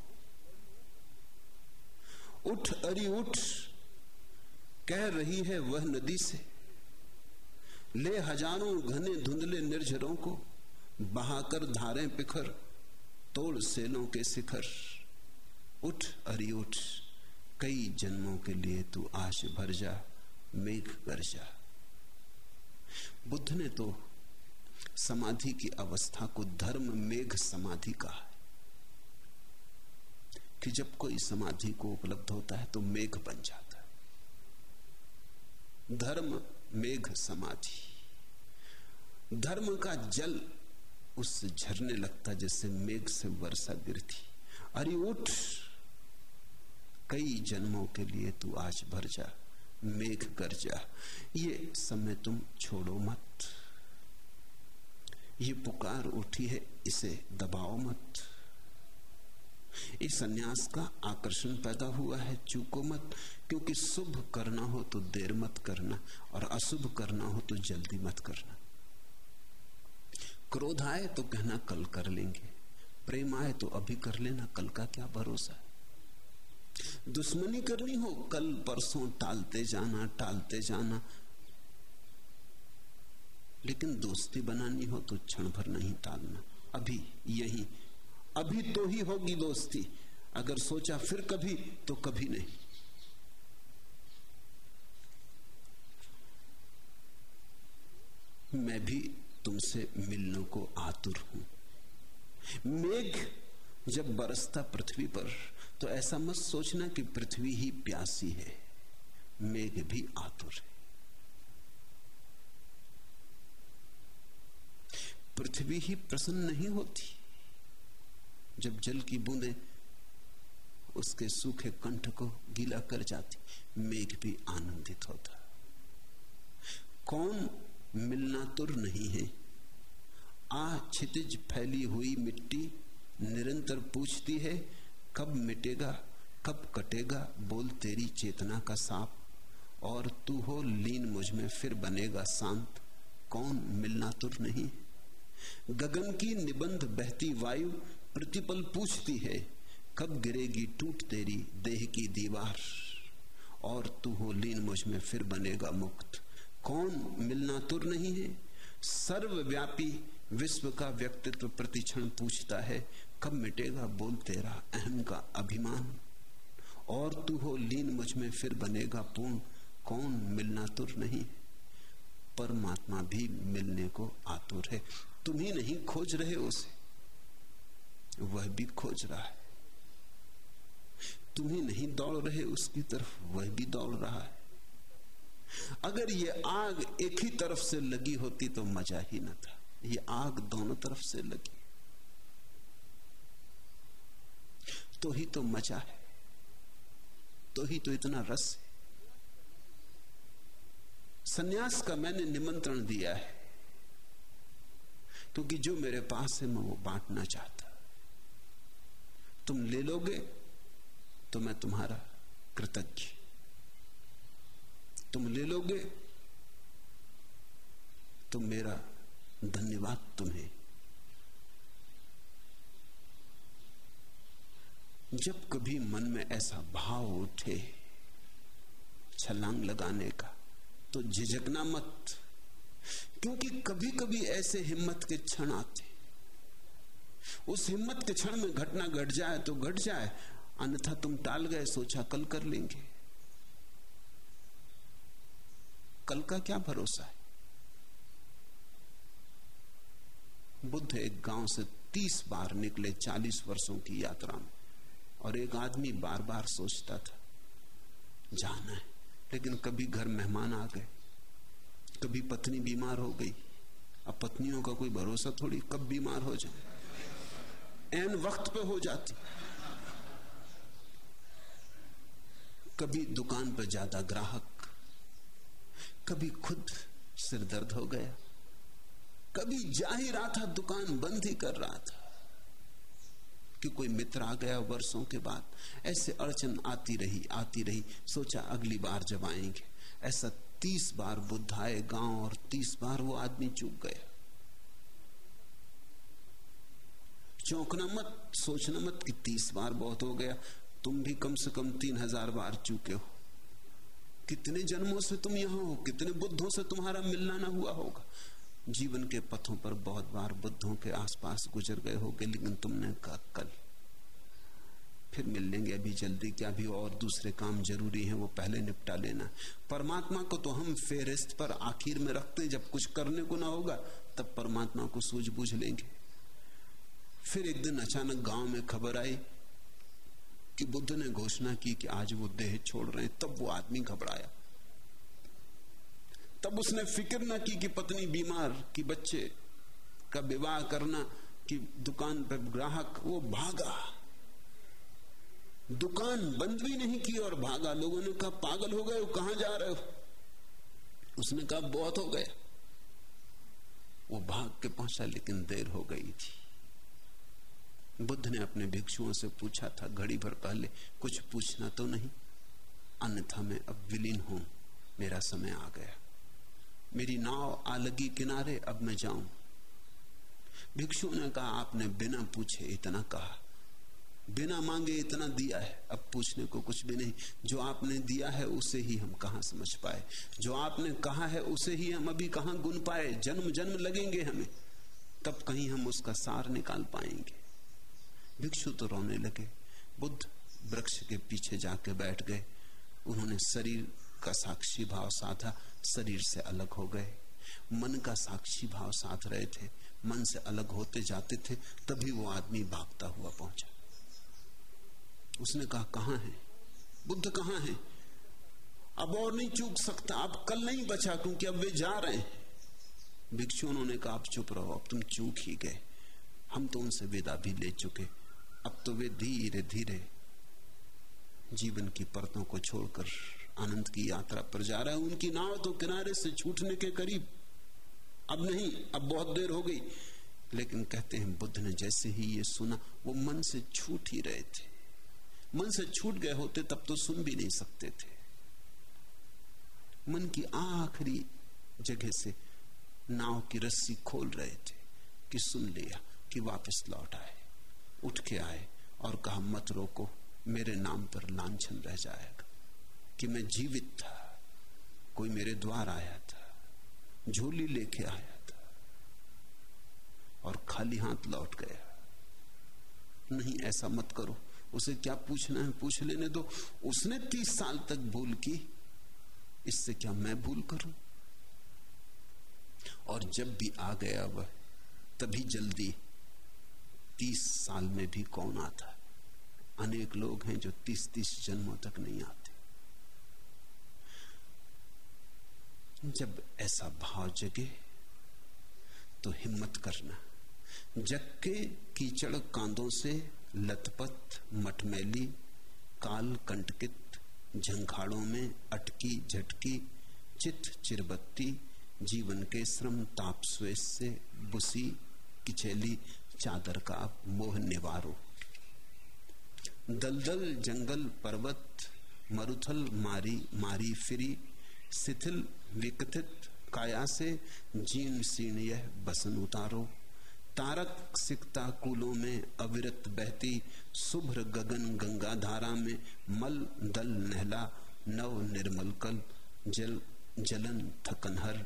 उठ, अरी उठ। कह रही है वह नदी से, ले हज़ारों घने धुंधले निर्झरों को, बहाकर धारें पिखर, तोड़ सेलों के शिखर। उठ, अरि उठ। कई जन्मों के लिए तू आश भर जा, मेघ कर जा। बुद्ध ने तो समाधि की अवस्था को धर्म मेघ समाधि कहा है। कि जब कोई समाधि को उपलब्ध होता है तो मेघ बन जाता है। धर्म मेघ समाधि। धर्म का जल उससे झरने लगता जैसे मेघ से वर्षा गिरती। अरे उठ! कई जन्मों के लिए तू आज भर जा, मेघ कर जा। ये समय तुम छोड़ो मत। ये पुकार उठी है, इसे दबाओ मत। इस संन्यास का आकर्षण पैदा हुआ है, चूको मत, क्योंकि शुभ करना हो तो देर मत करना, और अशुभ करना हो तो जल्दी मत करना। क्रोध आए तो कहना, कल कर लेंगे। प्रेम आए तो अभी कर लेना, कल का क्या भरोसा? है दुश्मनी करनी हो, कल परसों टालते जाना टालते जाना लेकिन दोस्ती बनानी हो तो क्षण भर नहीं टालना। अभी यही। अभी तो ही होगी दोस्ती। अगर सोचा फिर कभी तो कभी नहीं। मैं भी तुमसे मिलने को आतुर हूँ। मेघ जब बरसता पृथ्वी पर तो ऐसा मत सोचना कि पृथ्वी ही प्यासी है। मेघ भी आतुर है। पृथ्वी ही प्रसन्न नहीं होती। जब जल की बूंदे उसके सूखे कंठ को गीला कर जाती, मेघ भी आनंदित होता। कौन मिलना तुर नहीं है? आ छितिज फैली हुई मिट्टी निरंतर पूछती है, कब मिटेगा, कब कटेगा, बोल तेरी चेतना का सांप। और तू हो लीन मुझमें, फिर बनेगा शांत। कौन मिलना तुर नहीं? गगन की निबंध बहती वायु प्रतिपल पूछती है, कब गिरेगी टूट तेरी देह की दीवार? और तू हो लीन मुझमें, फिर बनेगा मुक्त। कौन मिलना तुर नहीं है? सर्वव्यापी विश्व का व्यक्तित्व प्रतिक्षण पूछता है, कब मिटेगा बोल तेरा अहम का अभिमान? और तू हो लीन मुझमें, फिर बनेगा पूर्ण। कौन मिलना तुर नहीं? परमात्मा भी मिलने को आतुर है। तुम ही नहीं खोज रहे उसे। वह भी खोज रहा है। तुम ही नहीं दौड़ रहे उसकी तरफ़, वह भी दौड़ रहा है। अगर ये आग एक ही तरफ़ से लगी होती तो मज़ा ही न था। ये आग दोनों तरफ़ से लगी। तो ही तो मज़ा है। तो ही तो इतना रस है। सन्यास का मैंने निमंत्रण दिया है। क्योंकि जो मेरे पास है, मैं वो बांटना चाहता तुम ले लोगे तो मैं तुम्हारा कृतज्ञ। तुम ले लोगे तो मेरा धन्यवाद तुम्हें। जब कभी मन में ऐसा भाव उठे, छलांग लगाने का तो झिझकना मत। क्योंकि कभी कभी ऐसे हिम्मत के क्षण आते उस हिम्मत के क्षण में घटना घट गट जाए तो घट जाए, अन्यथा तुम टाल गए, सोचा कल कर लेंगे। कल का क्या भरोसा है? बुद्ध एक गाँव से तीस बार निकले चालीस वर्षों की यात्रा में और एक आदमी बार बार सोचता था, जाना है, लेकिन कभी घर मेहमान आ गए। कभी पत्नी बीमार हो गई। अब पत्नियों का कोई भरोसा थोड़ी, कब बीमार हो जाए। एन वक्त पे हो जाती। कभी दुकान पर ज़्यादा ग्राहक, कभी खुद सिर दर्द हो गया। कभी जा ही रहा था दुकान बंद ही कर रहा था कि कोई मित्र आ गया वर्षों के बाद। ऐसे अड़चन आती रही आती रही। सोचा अगली बार जब आएँगे। ऐसा तीस बार बुद्ध आए गाँव और तीस बार वो आदमी चूक गया चौंकना मत, सोचना मत कि तीस बार बहुत हो गया। तुम भी कम से कम तीन हज़ार बार चूके हो। कितने जन्मों से तुम यहाँ हो, कितने बुद्धों से तुम्हारा मिलना ना हुआ होगा। जीवन के पथों पर बहुत बार बुद्धों के आसपास गुजर गए होगे, लेकिन तुमने कहा, कल फिर मिल लेंगे अभी जल्दी क्या भी और दूसरे काम ज़रूरी है, वो पहले निपटा लेना। परमात्मा को तो हम फेरिस्त पर आखिर में रखते जब कुछ करने को ना होगा, तब परमात्मा को सूझबूझ लेंगे। फिर एक दिन अचानक गाँव में खबर आई, कि बुद्ध ने घोषणा की कि आज वो देह छोड़ रहे हैं। तब वो आदमी घबराया। तब उसने फ़िक्र ना की कि पत्नी बीमार, कि बच्चे का विवाह करना, कि दुकान पर ग्राहक, वो भागा। दुकान बंद भी नहीं की और भागा। लोगों ने कहा, पागल हो गए हो, कहाँ जा रहे हो? उसने कहा, बहुत हो गया वो भाग के पहुँचा, लेकिन देर हो गई थी। बुद्ध ने अपने भिक्षुओं से पूछा, था घड़ी भर पहले कुछ पूछना तो नहीं? अन्यथा मैं अब विलीन हूँ। मेरा समय आ गया। मेरी नाव आ लगी किनारे, अब मैं जाऊँ। भिक्षु ने कहा, आपने बिना पूछे इतना कहा। बिना मांगे इतना दिया है। अब पूछने को कुछ भी नहीं। जो आपने दिया है, उसे ही हम कहा समझ पाए? जो आपने कहा है, उसे ही हम अभी कहा गुन पाए? जन्म जन्म लगेंगे हमें। तब कहीं हम उसका सार निकाल पाएँगे। भिक्षु तो रोने लगे। बुद्ध वृक्ष के पीछे जाके बैठ गए। उन्होंने शरीर का साक्षी भाव साधा। शरीर से अलग हो गए। मन का साक्षी भाव साध रहे थे। मन से अलग होते जाते थे। तभी वो आदमी भागता हुआ पहुँचा। उसने कहा, कहाँ है? बुद्ध कहाँ है? अब और नहीं चूक सकता, अब कल नहीं बचा, क्योंकि अब वे जा रहे हैं। भिक्षु उन्होंने कहा आप चुप रहो, अब तुम चूक ही गए। हम तो उनसे विदा भी ले चुके। अब तो वे धीरे धीरे जीवन की परतों को छोड़कर आनंद की यात्रा पर जा रहा है। उनकी नाव तो किनारे से छूटने के करीब। अब नहीं, अब बहुत देर हो गई। लेकिन कहते हैं, बुद्ध ने जैसे ही ये सुना, वो मन से छूट ही रहे थे। मन से छूट गए होते, तब तो सुन भी नहीं सकते थे। मन की आखिरी जगह से नाव की रस्सी खोल रहे थे कि सुन लिया कि वापस लौट आए। उठ के आए और कहा, मत रोको, मेरे नाम पर लांछन रह जाएगा कि मैं जीवित था। कोई मेरे द्वार आया था, झोली लेके आया था और खाली हाथ लौट गया। नहीं, ऐसा मत करो। उसे क्या पूछना है? पूछ लेने दो। उसने तीस साल तक भूल की। इससे क्या मैं भूल करूँ? और जब भी आ गया वह, तभी जल्दी तीस साल में भी कौन आता अनेक लोग हैं जो तीस तीस जन्मों तक नहीं आते। जब ऐसा भाव जगे तो हिम्मत करना। जग के कीचड़ कांदों से लथपथ मटमैली काल कंटकित झंखाड़ों में अटकी, झटकी, चित चिरबत्ती, जीवन के श्रम ताप स्वेश से बुसी, किचेली, चादर का मोह निवारो। दलदल, जंगल, पर्वत, मरुथल, मारी मारी फिरी, शिथिल, विकथित, काया से, जीन, सीण यह बसन उतारो। तारक सिकता कुलों में अविरत बहती, शुभ्र गगन गंगा धारा में मल दल नहला, नव निर्मल कल, जल, जलन थकनहर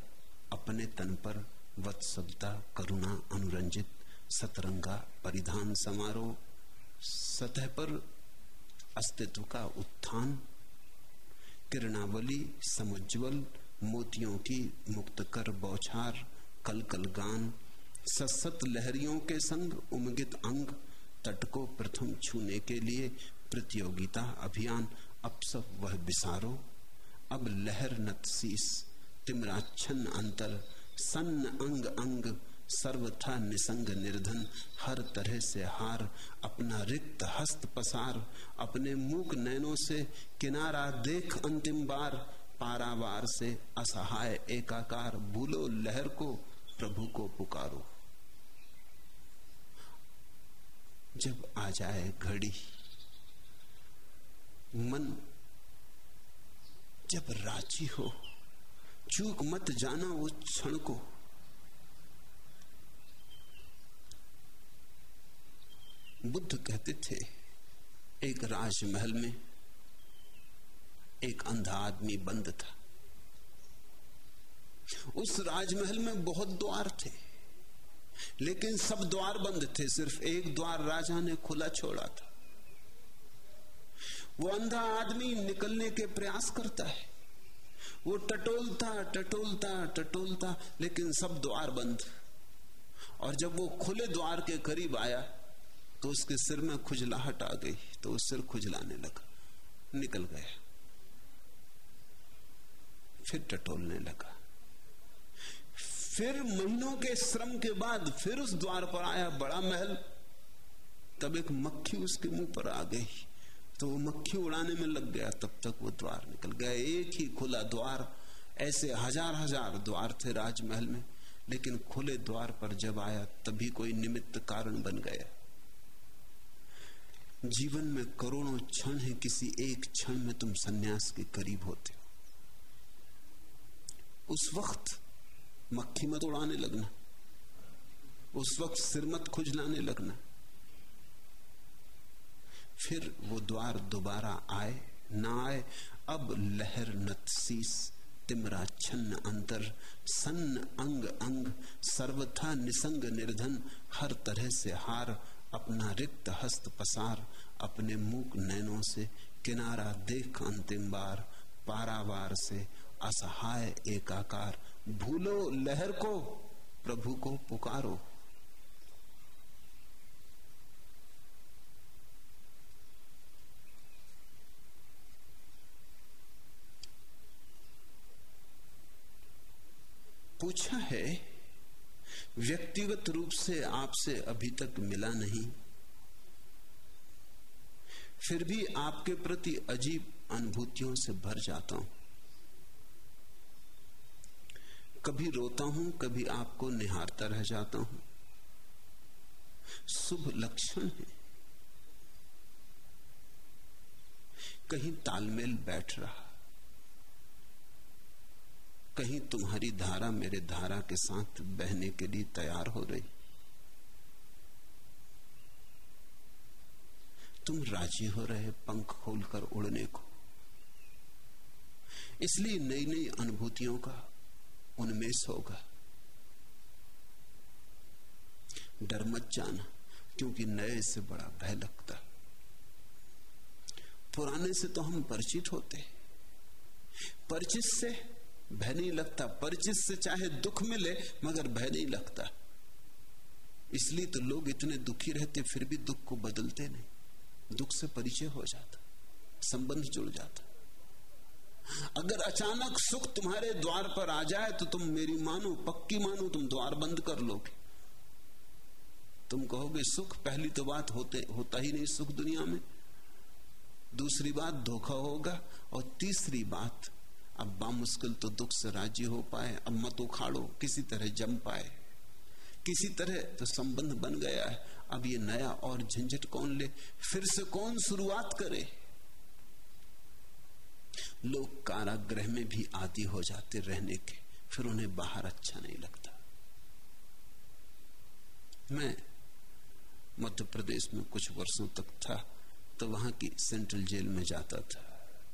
अपने तन पर वत्सलता, करुणा अनुरंजित, सतरंगा परिधान समारोह सतह पर अस्तित्व का उत्थान, किरणावली समुज्वल मोतियों की मुक्त कर बौछार कल कल गान ससत लहरियों के संग उमगित अंग तट को प्रथम छूने के लिए प्रतियोगिता अभियान, अब सब वह बिसारो। अब लहर नत शीस तिमराच्छन अंतर, सन्न अंग अंग, सर्वथा निसंग निर्धन, हर तरह से हार, अपना रिक्त हस्त पसार, अपने मूक नैनों से किनारा देख अंतिम बार, पारावार से असहाय एकाकार, भूलो लहर को, प्रभु को पुकारो। जब आ जाए घड़ी, मन जब राज़ी हो, चूक मत जाना उस क्षण को। बुद्ध कहते थे, एक राजमहल में एक अंधा आदमी बंद था। उस राजमहल में बहुत द्वार थे। लेकिन सब द्वार बंद थे, सिर्फ़ एक द्वार राजा ने खुला छोड़ा था। वो अंधा आदमी निकलने के प्रयास करता है। वो टटोलता टटोलता टटोलता, लेकिन सब द्वार बंद। और जब वो खुले द्वार के करीब आया तो उसके सिर में खुजलाहट आ गई तो वो सिर खुजलाने लगा, निकल गया, फिर टटोलने लगा। फिर महीनों के श्रम के बाद फिर उस द्वार पर आया बड़ा महल। तब एक मक्खी उसके मुँह पर आ गई। तो वो मक्खी उड़ाने में लग गया। तब तक वो द्वार निकल गया। एक ही खुला द्वार। ऐसे हज़ार हज़ार द्वार थे राजमहल में। लेकिन खुले द्वार पर जब आया, तभी कोई निमित्त कारण बन गया। जीवन में करोड़ों क्षण है। किसी एक क्षण में तुम सन्यास के करीब होते हो। उस वक्त मक्खी मत उड़ाने लगना। उस वक्त सिर मत खुजलाने लगना। फिर वो द्वार दोबारा आए, ना आए। अब लहर नतसीस तिमरा छन्न अंतर, सन्न अंग अंग, सर्वथा निसंग निर्धन, हर तरह से हार, अपना रिक्त हस्त पसार, अपने मूक नैनों से, किनारा देख अंतिम बार, पारावार से, असहाय एकाकार भूलो लहर को, प्रभु को पुकारो। पूछा है, व्यक्तिगत रूप से आपसे अभी तक मिला नहीं। फिर भी आपके प्रति अजीब अनुभूतियों से भर जाता हूँ। कभी रोता हूँ, कभी आपको निहारता रह जाता हूँ। शुभ लक्षण है। कहीं तालमेल बैठ रहा, कहीं तुम्हारी धारा मेरे धारा के साथ बहने के लिए तैयार हो रही। तुम राज़ी हो रहे पंख खोलकर उड़ने को। इसलिए नई नई अनुभूतियों का उन्मेष होगा। डर मत जाना, क्योंकि नए से बड़ा भय लगता। पुराने से तो हम परिचित होते। परिचित से भय नहीं लगता। परिचित से चाहे दुख मिले, मगर भय नहीं लगता। इसलिए तो लोग इतने दुखी रहते, फिर भी दुख को बदलते नहीं। दुख से परिचय हो जाता, संबंध जुड़ जाता। अगर अचानक सुख तुम्हारे द्वार पर आ जाए तो तुम मेरी मानो, पक्की मानो, तुम द्वार बंद कर लोगे। तुम कहोगे, सुख पहली तो बात होते, होता ही नहीं सुख दुनिया में। दूसरी बात, धोखा होगा। और तीसरी बात, अब बामुश्किल तो दुख से राज़ी हो पाए, अब मत उखाड़ो, किसी तरह जम पाए। किसी तरह तो संबंध बन गया है। अब ये नया और झंझट कौन ले? फिर से कौन शुरुआत करे? लोग कारागृह में भी आदि हो जाते रहने के, फिर उन्हें बाहर अच्छा नहीं लगता। मैं मध्य प्रदेश में कुछ वर्षों तक था तो वहाँ की सेंट्रल जेल में जाता था।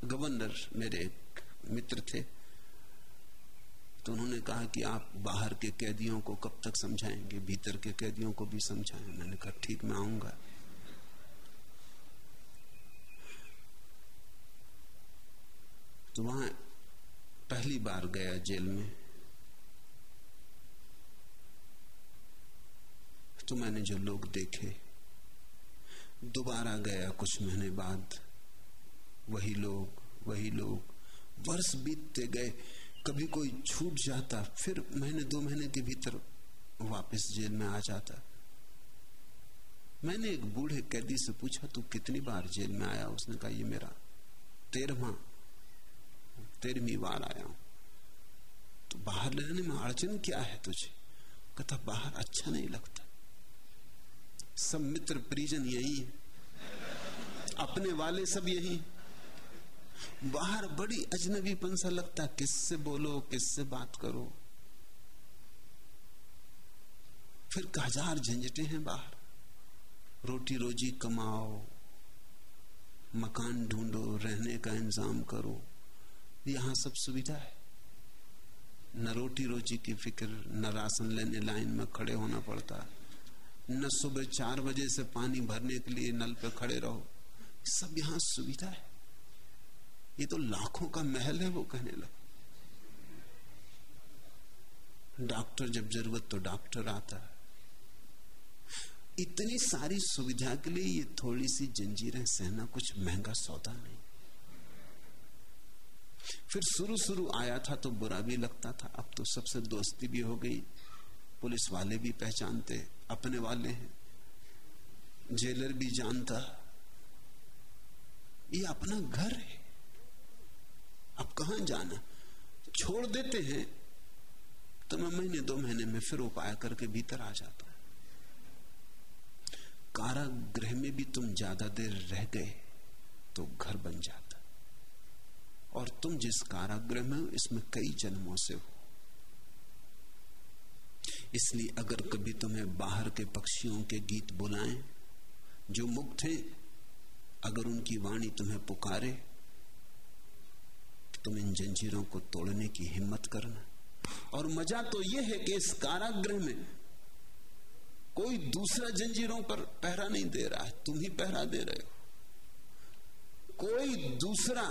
गवर्नर मेरे एक मित्र थे तो उन्होंने कहा कि आप बाहर के कैदियों को कब तक समझाएँगे, भीतर के कैदियों को भी समझाएँ। मैंने कहा, ठीक, मैं आऊँगा। वहाँ पहली बार गया जेल में। तो मैंने जो लोग देखे, दोबारा गया कुछ महीने बाद। वही लोग वही लोग, वर्ष बीतते गए, कभी कोई छूट जाता, फिर महीने, दो महीने के भीतर वापस जेल में आ जाता। मैंने एक बूढ़े कैदी से पूछा, तू कितनी बार जेल में आया? उसने कहा, ये मेरा तेरहवा तेरहवीं बार आया हूँ। तो बाहर रहने में अड़चन क्या है तुझे? कहता बाहर अच्छा नहीं लगता। सब मित्र परिजन यही है। अपने वाले सब यही बाहर बड़ी अजनबीपन सा लगता किससे बोलो, किससे बात करो। फिर हज़ार झंझटे हैं बाहर। रोटी रोजी कमाओ, मकान ढूंढो, रहने का इंतज़ाम करो। यहाँ सब सुविधा है। न रोटी रोजी की फ़िक्र, न राशन लेने लाइन में खड़े होना पड़ता। न सुबह चार बजे से पानी भरने के लिए नल पे खड़े रहो। सब यहाँ सुविधा है। ये तो लाखों का महल है, वो कहने लगा। डॉक्टर, जब ज़रूरत तो डॉक्टर आता। इतनी सारी सुविधा के लिए ये थोड़ी सी जंजीरें, सहना कुछ महँगा सौदा नहीं। फिर शुरू शुरू आया था तो बुरा भी लगता था। अब तो सबसे दोस्ती भी हो गई। पुलिस वाले भी पहचानते, अपने वाले हैं। जेलर भी जानता, ये अपना घर है। अब कहा जाना? छोड़ देते हैं। तो मैं महीने दो महीने में फिर उपाय करके भीतर आ जाता कारागृह में भी तुम ज़्यादा देर रह गए तो घर बन जाता। और तुम जिस कारागृह में हो, इसमें कई जन्मों से हो। इसलिए अगर कभी तुम्हें बाहर के पक्षियों के गीत बुलाएँ, जो मुक्त हैं, अगर उनकी वाणी तुम्हें पुकारे, तुम इन जंजीरों को तोड़ने की हिम्मत करना। और मज़ा तो यह है कि इस कारागृह में कोई दूसरा जंजीरों पर पहरा नहीं दे रहा है, तुम ही पहरा दे रहे हो। कोई दूसरा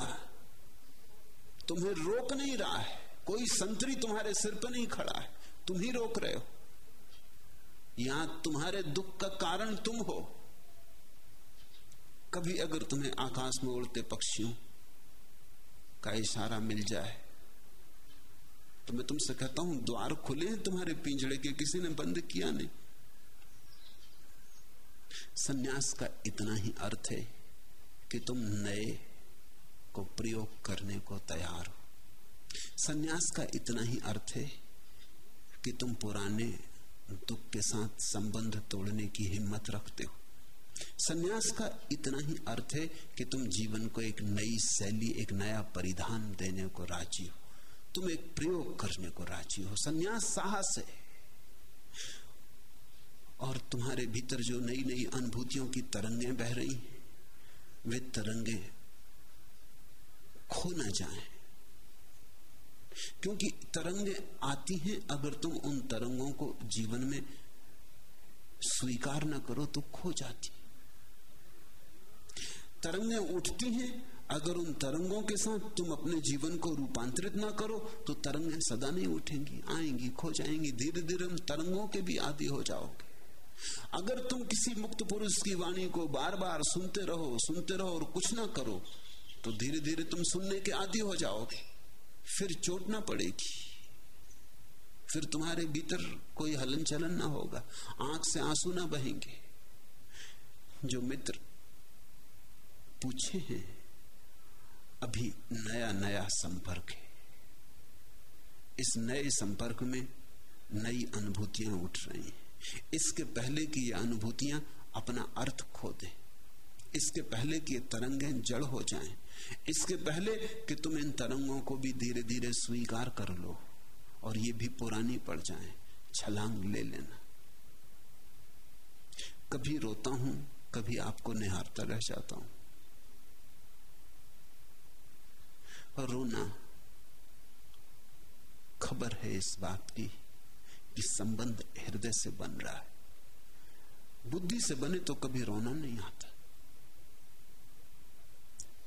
तुम्हें रोक नहीं रहा है। कोई संतरी तुम्हारे सिर पर नहीं खड़ा है। तुम ही रोक रहे हो। यहाँ तुम्हारे दुख का कारण तुम हो। कभी अगर तुम्हें आकाश में उड़ते पक्षियों का इशारा मिल जाए तो मैं तुमसे कहता हूँ, द्वार खुले हैं तुम्हारे पिंजड़े के, किसी ने बंद किया नहीं। सन्यास का इतना ही अर्थ है कि तुम नए को प्रयोग करने को तैयार हो। सन्यास का इतना ही अर्थ है कि तुम पुराने दुख के साथ संबंध तोड़ने की हिम्मत रखते हो। सन्यास का इतना ही अर्थ है कि तुम जीवन को एक नई शैली, एक नया परिधान देने को राज़ी हो। तुम एक प्रयोग करने को राज़ी हो। सन्यास साहस है। और तुम्हारे भीतर जो नई नई अनुभूतियों की तरंगें बह रही वे तरंगे खो ना जाएँ। क्योंकि तरंगे आती हैं, अगर तुम उन तरंगों को जीवन में स्वीकार न करो तो खो जाती तरंगे उठती हैं, अगर उन तरंगों के साथ तुम अपने जीवन को रूपांतरित ना करो तो तरंगें सदा नहीं उठेंगी, आएँगी, खो जाएँगी धीरे धीरे हम तरंगों के भी आदि हो जाओगे। अगर तुम किसी मुक्त पुरुष की वाणी को बार बार सुनते रहो सुनते रहो और कुछ ना करो तो धीरे धीरे तुम सुनने के आदि हो जाओगे। फिर चोट ना पड़ेगी। फिर तुम्हारे भीतर कोई हलन चलन ना होगा। आँख से आँसू ना बहेंगे। जो मित्र पूछे हैं अभी नया नया संपर्क है। इस नए संपर्क में नई अनुभूतियाँ उठ रही हैं। इसके पहले की ये अनुभूतियाँ अपना अर्थ खो दे इसके पहले की तरंगे जड़ हो जाएँ, इसके पहले कि तुम इन तरंगों को भी धीरे धीरे स्वीकार कर लो और ये भी पुरानी पड़ जाए। छलांग ले लेना। कभी रोता हूँ, कभी आपको निहारता रह जाता हूँ। और रोना खबर है इस बात की कि संबंध हृदय से बन रहा है। बुद्धि से बने तो कभी रोना नहीं आता।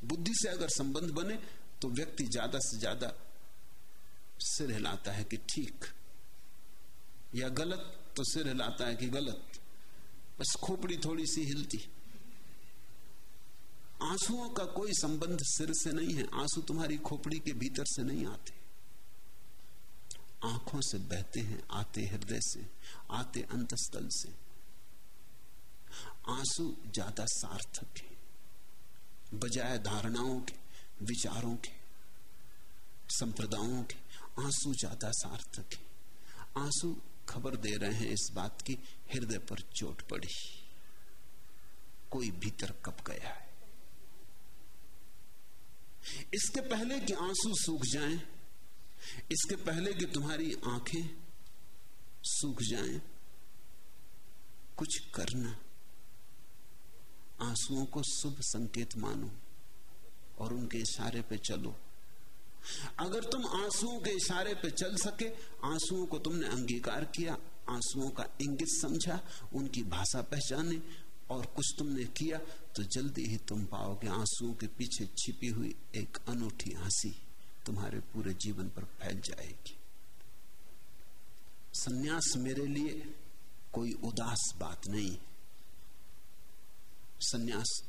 बुद्धि से अगर संबंध बने तो व्यक्ति ज़्यादा से ज़्यादा सिर हिलाता है कि ठीक, या गलत तो सिर हिलाता है कि गलत। बस खोपड़ी थोड़ी सी हिलती। आंसुओं का कोई संबंध सिर से नहीं है, आँसू तुम्हारी खोपड़ी के भीतर से नहीं आते। आँखों से बहते हैं, आते हृदय से, आते अंतस्थल से। आँसू ज़्यादा सार्थक है। बजाय धारणाओं के विचारों के संप्रदायों के आँसू ज़्यादा सार्थक है। आँसू खबर दे रहे हैं इस बात की हृदय पर चोट पड़ी। कोई भीतर कप गया है? इसके पहले कि आँसू सूख जाएँ, इसके पहले कि तुम्हारी आँखें सूख जाएँ, कुछ करना आंसुओं को शुभ संकेत मानो और उनके इशारे पे चलो। अगर तुम आंसुओं के इशारे पे चल सके, आंसुओं को तुमने अंगीकार किया, आंसुओं का इंगित समझा, उनकी भाषा पहचाने और कुछ तुमने किया तो जल्दी ही तुम पाओगे आंसुओं के पीछे छिपी हुई एक अनूठी हँसी तुम्हारे पूरे जीवन पर फैल जाएगी। सन्यास मेरे लिए कोई उदास बात नहीं। सन्यास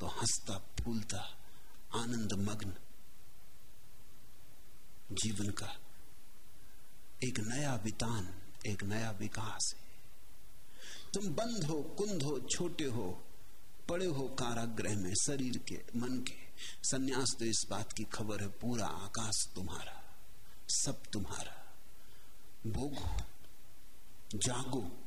तो हंसता, फूलता आनंद मग्न जीवन का एक नया वितान, एक नया विकास है। तुम बंद हो, कुंद हो, छोटे हो, पड़े हो कारागृह में, शरीर के, मन के। सन्यास तो इस बात की खबर है, पूरा आकाश तुम्हारा, सब तुम्हारा। भोगो, जागो।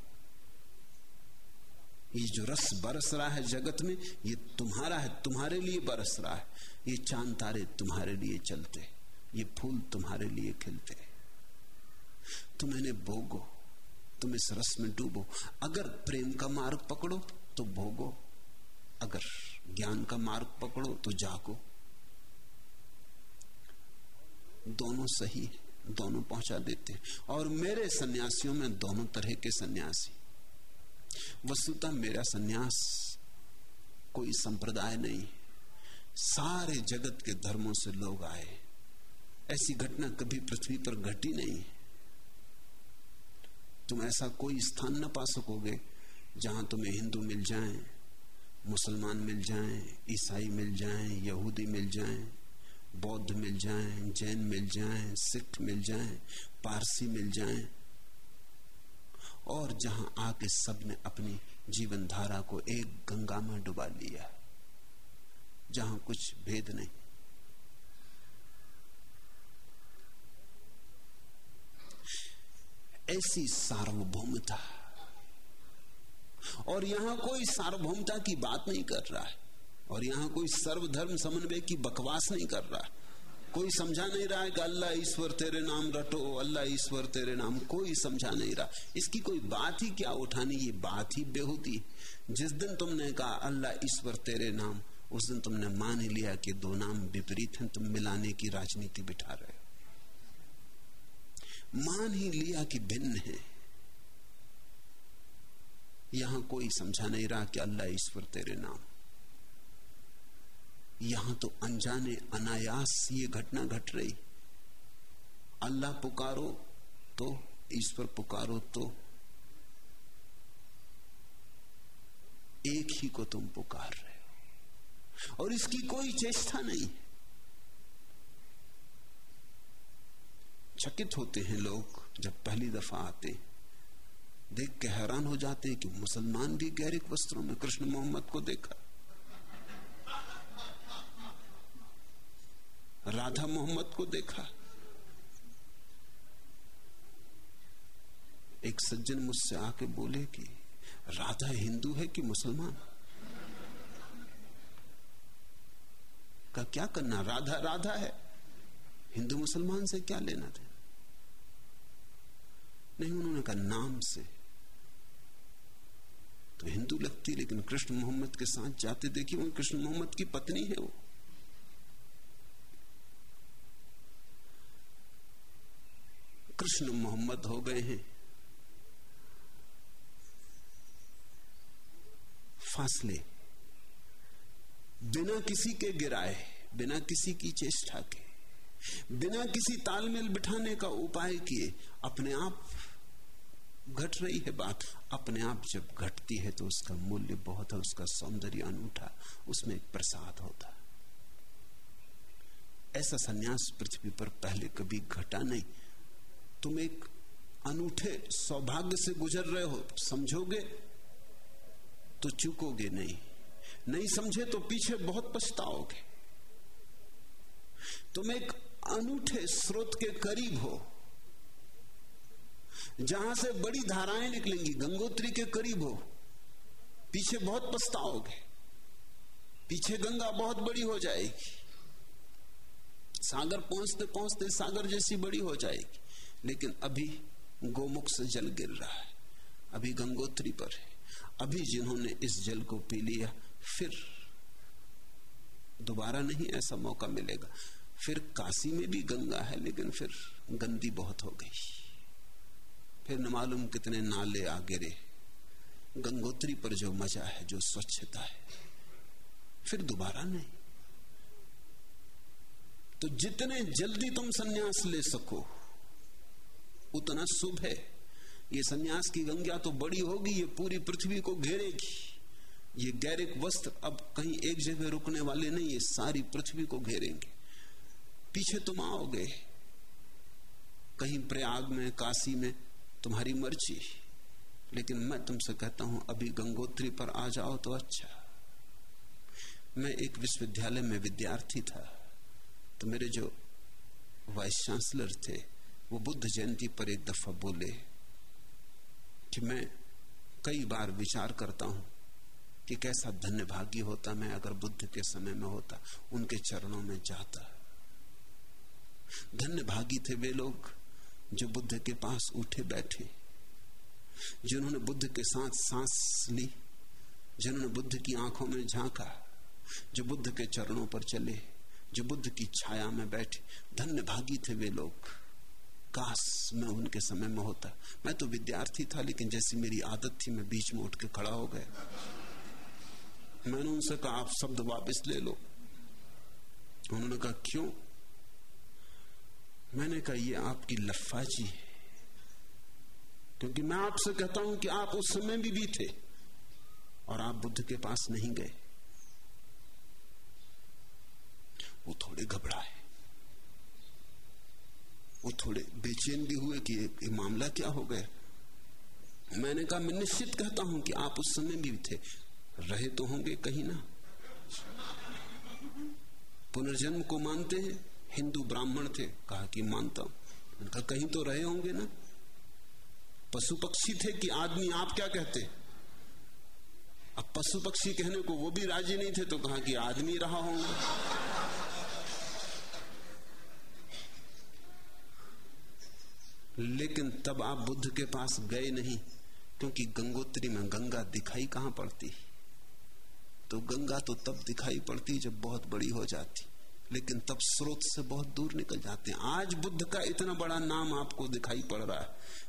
ये जो रस बरस रहा है जगत में, ये तुम्हारा है, तुम्हारे लिए बरस रहा है। ये चाँद तारे तुम्हारे लिए चलते ये फूल तुम्हारे लिए खिलते तुम इन्हें भोगो, तुम इस रस में डूबो। अगर प्रेम का मार्ग पकड़ो तो भोगो। अगर ज्ञान का मार्ग पकड़ो तो जागो। दोनों सही है, दोनों पहुँचा देते हैं। और मेरे सन्यासियों में दोनों तरह के सन्यासी। वस्तुतः मेरा सन्यास कोई संप्रदाय नहीं। सारे जगत के धर्मों से लोग आए। ऐसी घटना कभी पृथ्वी पर घटी नहीं। तुम ऐसा कोई स्थान न पा सकोगे जहाँ तुम्हें हिंदू मिल जाएँ मुसलमान मिल जाएँ, ईसाई मिल जाएँ, यहूदी मिल जाएँ, बौद्ध मिल जाएँ, जैन मिल जाएँ, सिख मिल जाएँ, पारसी मिल जाएँ। और जहाँ आके सबने अपनी जीवन धारा को एक गंगा में डुबा लिया। जहाँ कुछ भेद नहीं। ऐसी सार्वभौमता। और यहाँ कोई सार्वभौमता की बात नहीं कर रहा है। और यहाँ कोई सर्वधर्म समन्वय की बकवास नहीं कर रहा कोई समझा नहीं रहा है कि अल्लाह ईश्वर तेरे नाम रटो अल्लाह ईश्वर तेरे नाम, कोई समझा नहीं रहा। इसकी कोई बात ही क्या उठानी, ये बात ही बेहूती जिस दिन तुमने कहा, अल्लाह ईश्वर तेरे नाम, उस दिन तुमने मान ही लिया कि दो नाम विपरीत हैं, तुम मिलाने की राजनीति बिठा रहे हो। मान ही लिया कि भिन्न है। यहाँ कोई समझा नहीं रहा कि अल्लाह ईश्वर तेरे नाम। यहाँ तो अनजाने अनायास ये घटना घट रही। अल्लाह पुकारो तो ईश्वर पुकारो तो। एक ही को तुम पुकार रहे हो। और इसकी कोई चेष्टा नहीं। चकित होते हैं लोग जब पहली दफ़ा आते। देख के हैरान हो जाते हैं कि मुसलमान भी गैरिक वस्त्रों में कृष्ण मोहम्मद को देखा। राधा मोहम्मद को देखा। एक सज्जन मुझसे आके बोले कि, राधा हिंदू है कि मुसलमान? का क्या करना? राधा राधा है। हिंदू मुसलमान से क्या लेना था? नहीं, उन्होंने कहा, नाम से। तो हिंदू लगती, लेकिन कृष्ण मोहम्मद के साथ जाते देखिए वो कृष्ण मोहम्मद की पत्नी है वो। कृष्ण मोहम्मद हो गए हैं। फासले। बिना किसी के गिराए, बिना किसी की चेष्टा के, बिना किसी तालमेल बिठाने का उपाय किए, अपने आप घट रही है बात। अपने आप जब घटती है तो उसका मूल्य बहुत है, उसका सौंदर्य अनूठा, उसमें एक प्रसाद होता। ऐसा सन्यास पृथ्वी पर पहले कभी घटा नहीं। तुम एक अनूठे सौभाग्य से गुजर रहे हो, समझोगे? तो चूकोगे नहीं। नहीं समझे तो पीछे बहुत पछताओगे। तुम एक अनूठे स्रोत के करीब हो। जहाँ से बड़ी धाराएँ निकलेंगी, गंगोत्री के करीब हो। पीछे बहुत पछताओगे। पीछे गंगा बहुत बड़ी हो जाएगी। सागर पहुँचते पहुँचते सागर जैसी बड़ी हो जाएगी। लेकिन अभी गोमुख से जल गिर रहा है। अभी गंगोत्री पर है। अभी जिन्होंने इस जल को पी लिया, फिर दोबारा नहीं ऐसा मौका मिलेगा। फिर काशी में भी गंगा है, लेकिन फिर गंदी बहुत हो गई। फिर न मालूम कितने नाले आ गिरे। गंगोत्री पर जो मज़ा है, जो स्वच्छता है, फिर दोबारा नहीं। तो जितने जल्दी तुम सन्यास ले सको उतना शुभ है। ये सन्यास की गंगा तो बड़ी होगी, ये पूरी पृथ्वी को घेरेगी। ये गैरिक वस्त्र अब कहीं एक जगह रुकने वाले नहीं, ये सारी पृथ्वी को घेरेंगे। पीछे तुम आओगे। कहीं प्रयाग में, काशी में तुम्हारी मर्ज़ी। लेकिन मैं तुमसे कहता हूँ, अभी गंगोत्री पर आ जाओ तो अच्छा। मैं एक विश्वविद्यालय में विद्यार्थी था तो मेरे जो वाइस चांसलर थे वो बुद्ध जयंती पर एक दफ़ा बोले कि मैं कई बार विचार करता हूँ कि कैसा धन्य भाग्य होता मैं अगर बुद्ध के समय में होता, उनके चरणों में जाता। धन्य भागी थे वे लोग जो बुद्ध के पास उठे बैठे, जिन्होंने बुद्ध के साथ सांस ली, जिन्होंने बुद्ध की आँखों में झांका, जो बुद्ध के चरणों पर चले, जो बुद्ध की छाया में बैठे। धन्य भागी थे वे लोग। काश मैं उनके समय में होता। मैं तो विद्यार्थी था लेकिन जैसी मेरी आदत थी मैं बीच में उठ के खड़ा हो गया। मैंने उनसे कहा आप शब्द वापस ले लो। उन्होंने कहा क्यों? मैंने कहा ये आपकी लफाजी है। क्योंकि मैं आपसे कहता हूँ कि आप उस समय भी, भी थे और आप बुद्ध के पास नहीं गए। वो थोड़े घबराए। वो थोड़े बेचैन भी हुए कि ये मामला क्या हो गया? मैंने कहा, मैं निश्चित कहता हूँ कि आप उस समय भी थे। रहे तो होंगे कहीं ना। पुनर्जन्म को मानते हैं, हिंदू ब्राह्मण थे। कहा कि मानता हूँ। उनका कहीं तो रहे होंगे ना। पशु पक्षी थे कि आदमी आप क्या कहते? अब पशु पक्षी कहने को वो भी राज़ी नहीं थे तो कहा कि आदमी रहा होंगे। लेकिन तब आप बुद्ध के पास गए नहीं, क्योंकि गंगोत्री में गंगा दिखाई कहाँ पड़ती? तो गंगा तो तब दिखाई पड़ती जब बहुत बड़ी हो जाती। लेकिन तब स्रोत से बहुत दूर निकल जाते हैं। आज बुद्ध का इतना बड़ा नाम आपको दिखाई पड़ रहा है,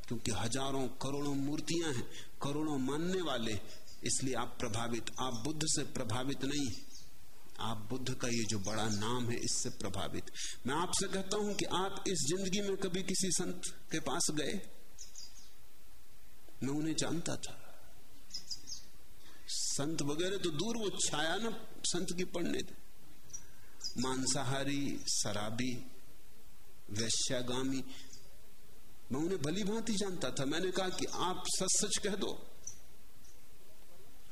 क्योंकि हज़ारों करोड़ों मूर्तियाँ हैं, करोड़ों मानने वाले, इसलिए आप प्रभावित। आप बुद्ध से प्रभावित नहीं। आप बुद्ध का ये जो बड़ा नाम है, इससे प्रभावित। मैं आपसे कहता हूँ कि आप इस ज़िंदगी में कभी किसी संत के पास गए? मैं उन्हें जानता था। संत वगैरह तो दूर, वो छाया ना संत की पढ़ने थे। मांसाहारी, शराबी, वैश्यागामी, मैं उन्हें भली भांति जानता था। मैंने कहा कि आप सच सच कह दो।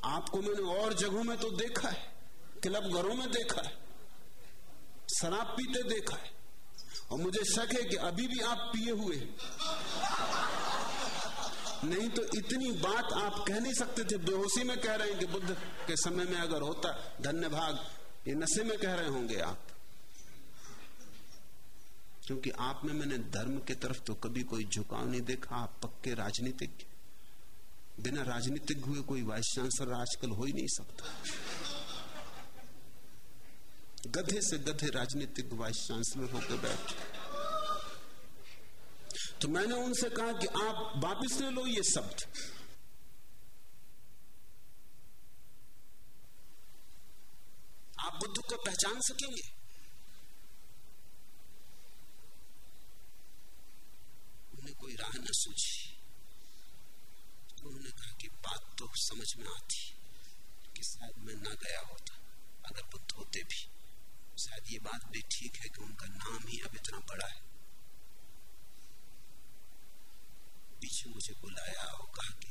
आपको मैंने और जगहों में तो देखा है। क्लब घरों में देखा है, शराब पीते देखा है, और मुझे शक है कि अभी भी आप पिए हुए नहीं तो इतनी बात आप कह नहीं सकते थे, बेहोशी में कह रहे हैं कि बुद्ध के समय में अगर होता धन्य भाग ये नशे में कह रहे होंगे आप। क्योंकि आप में मैंने धर्म की तरफ़ तो कभी कोई झुकाव नहीं देखा, आप पक्के राजनीतिक बिना राजनीतिक हुए कोई वाइस चांसलर आजकल हो ही नहीं सकता। गधे से गधे राजनीतिक वाइस चांसलर होकर बैठे। तो मैंने उनसे कहा कि आप वापिस ले लो, ये शब्द आप बुद्ध को पहचान सकेंगे? उन्हें कोई राह न सूझी। तो उन्होंने कहा कि बात तो समझ में आती कि शायद मैं ना गया होता, अगर बुद्ध होते भी। शायद ये बात भी ठीक है कि उनका नाम ही अब इतना बड़ा है। पीछे मुझे बुलाया और कहा कि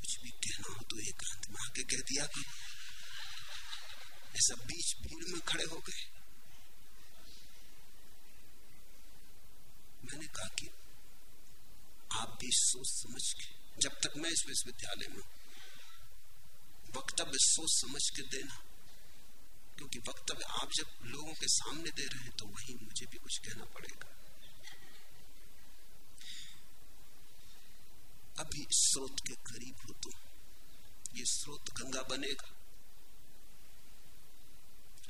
कुछ भी कहना हो तो एकांत में आके कह दिया कि सब बीच भीड़ में खड़े हो गए। मैंने कहा कि आप भी सोच समझ के, जब तक मैं इस विश्वविद्यालय में वक्तव्य सोच समझ के देना। क्योंकि वक्तव्य आप जब लोगों के सामने दे रहे हैं तो वही मुझे भी कुछ कहना पड़ेगा। अभी स्रोत के करीब हो तो ये स्रोत गंगा बनेगा।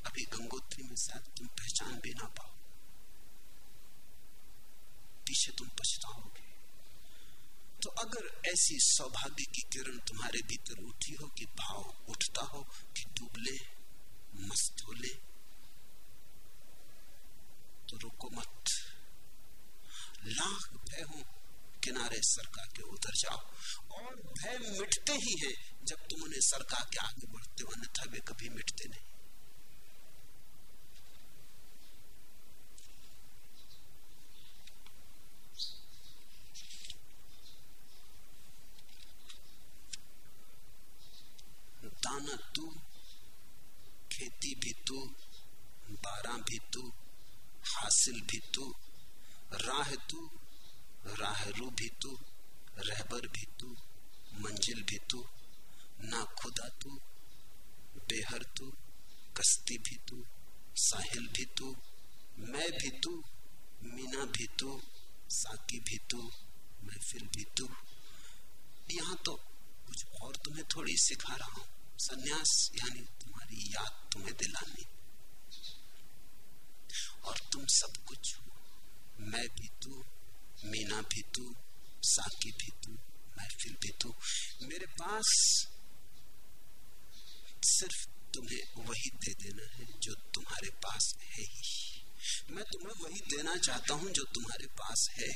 अभी गंगोत्री में शायद तुम पहचान भी ना पाओ। पीछे तुम पछताओगे। तो अगर ऐसी सौभाग्य की किरण तुम्हारे भीतर उठी हो कि भाव उठता हो कि डूबले मस्त हो ले तो रुको मत लाख भय हो किनारे सरका के उतर जाओ। और भय मिटते ही है जब तुम उन्हें सरका के आगे बढ़ते हो, अन्यथा वे कभी मिटते नहीं। दाना तू तू बारा भी तू हासिल भी तू राह तू राहरू भी तू रहबर भी तू मंजिल भी तू ना खुदा तू बेहर तू कश्ती भी तू साहिल भी तू मैं भी तू मीना भी तू साकी भी तू महफिल भी तू यहाँ तो कुछ और तुम्हें थोड़ी सिखा रहा हूँ सन्यास यानी तुम्हारी याद तुम्हें दिलानी। और तुम सब कुछ हो मैं भी तू, मीना भी तू, साकी भी तू, महफिल भी तू, मेरे पास सिर्फ़ तुम्हें वही दे देना है जो तुम्हारे पास है ही। मैं तुम्हें वही देना चाहता हूँ जो तुम्हारे पास है,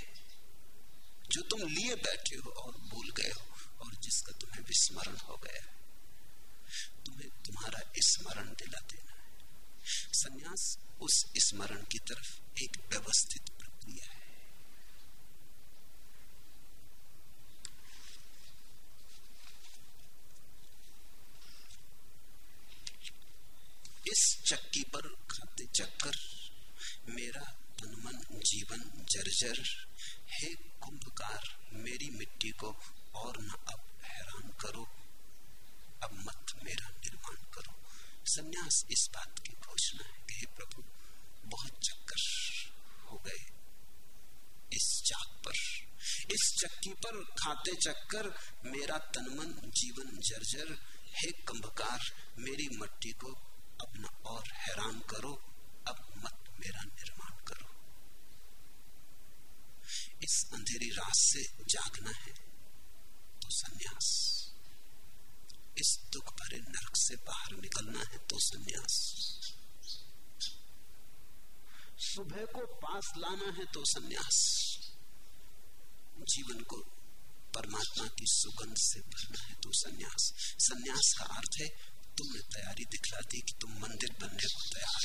जो तुम लिए बैठे हो और भूल गए हो, और जिसका तुम्हें विस्मरण हो गया। तुम्हें तुम्हारा स्मरण दिला देना है। सन्यास उस स्मरण की तरफ़ एक व्यवस्थित प्रक्रिया है। इस चक्की पर खाते चक्कर, मेरा तन मन जीवन जर्जर हे। कुंभकार, मेरी मिट्टी को और न अब हैरान करो। अब मत मेरा निर्माण करो। सन्यास इस बात की घोषणा है कि प्रभु, बहुत चक्कर हो गए। इस चाक पर, इस चक्की पर खाते चक्कर, मेरा तनमन जीवन जर्जर। हे कंभकार, मेरी मट्टी को अपना और हैरान करो। अब मत मेरा निर्माण करो। इस अंधेरी रात से जागना है तो सन्यास। इस दुख भरे नरक से बाहर निकलना है तो सन्यास। सुबह को पास लाना है तो सन्यास। जीवन को परमात्मा की सुगंध से भरना है तो सन्यास। सन्यास का अर्थ है, तुमने तैयारी दिखला दी कि तुम मंदिर बनने को तैयार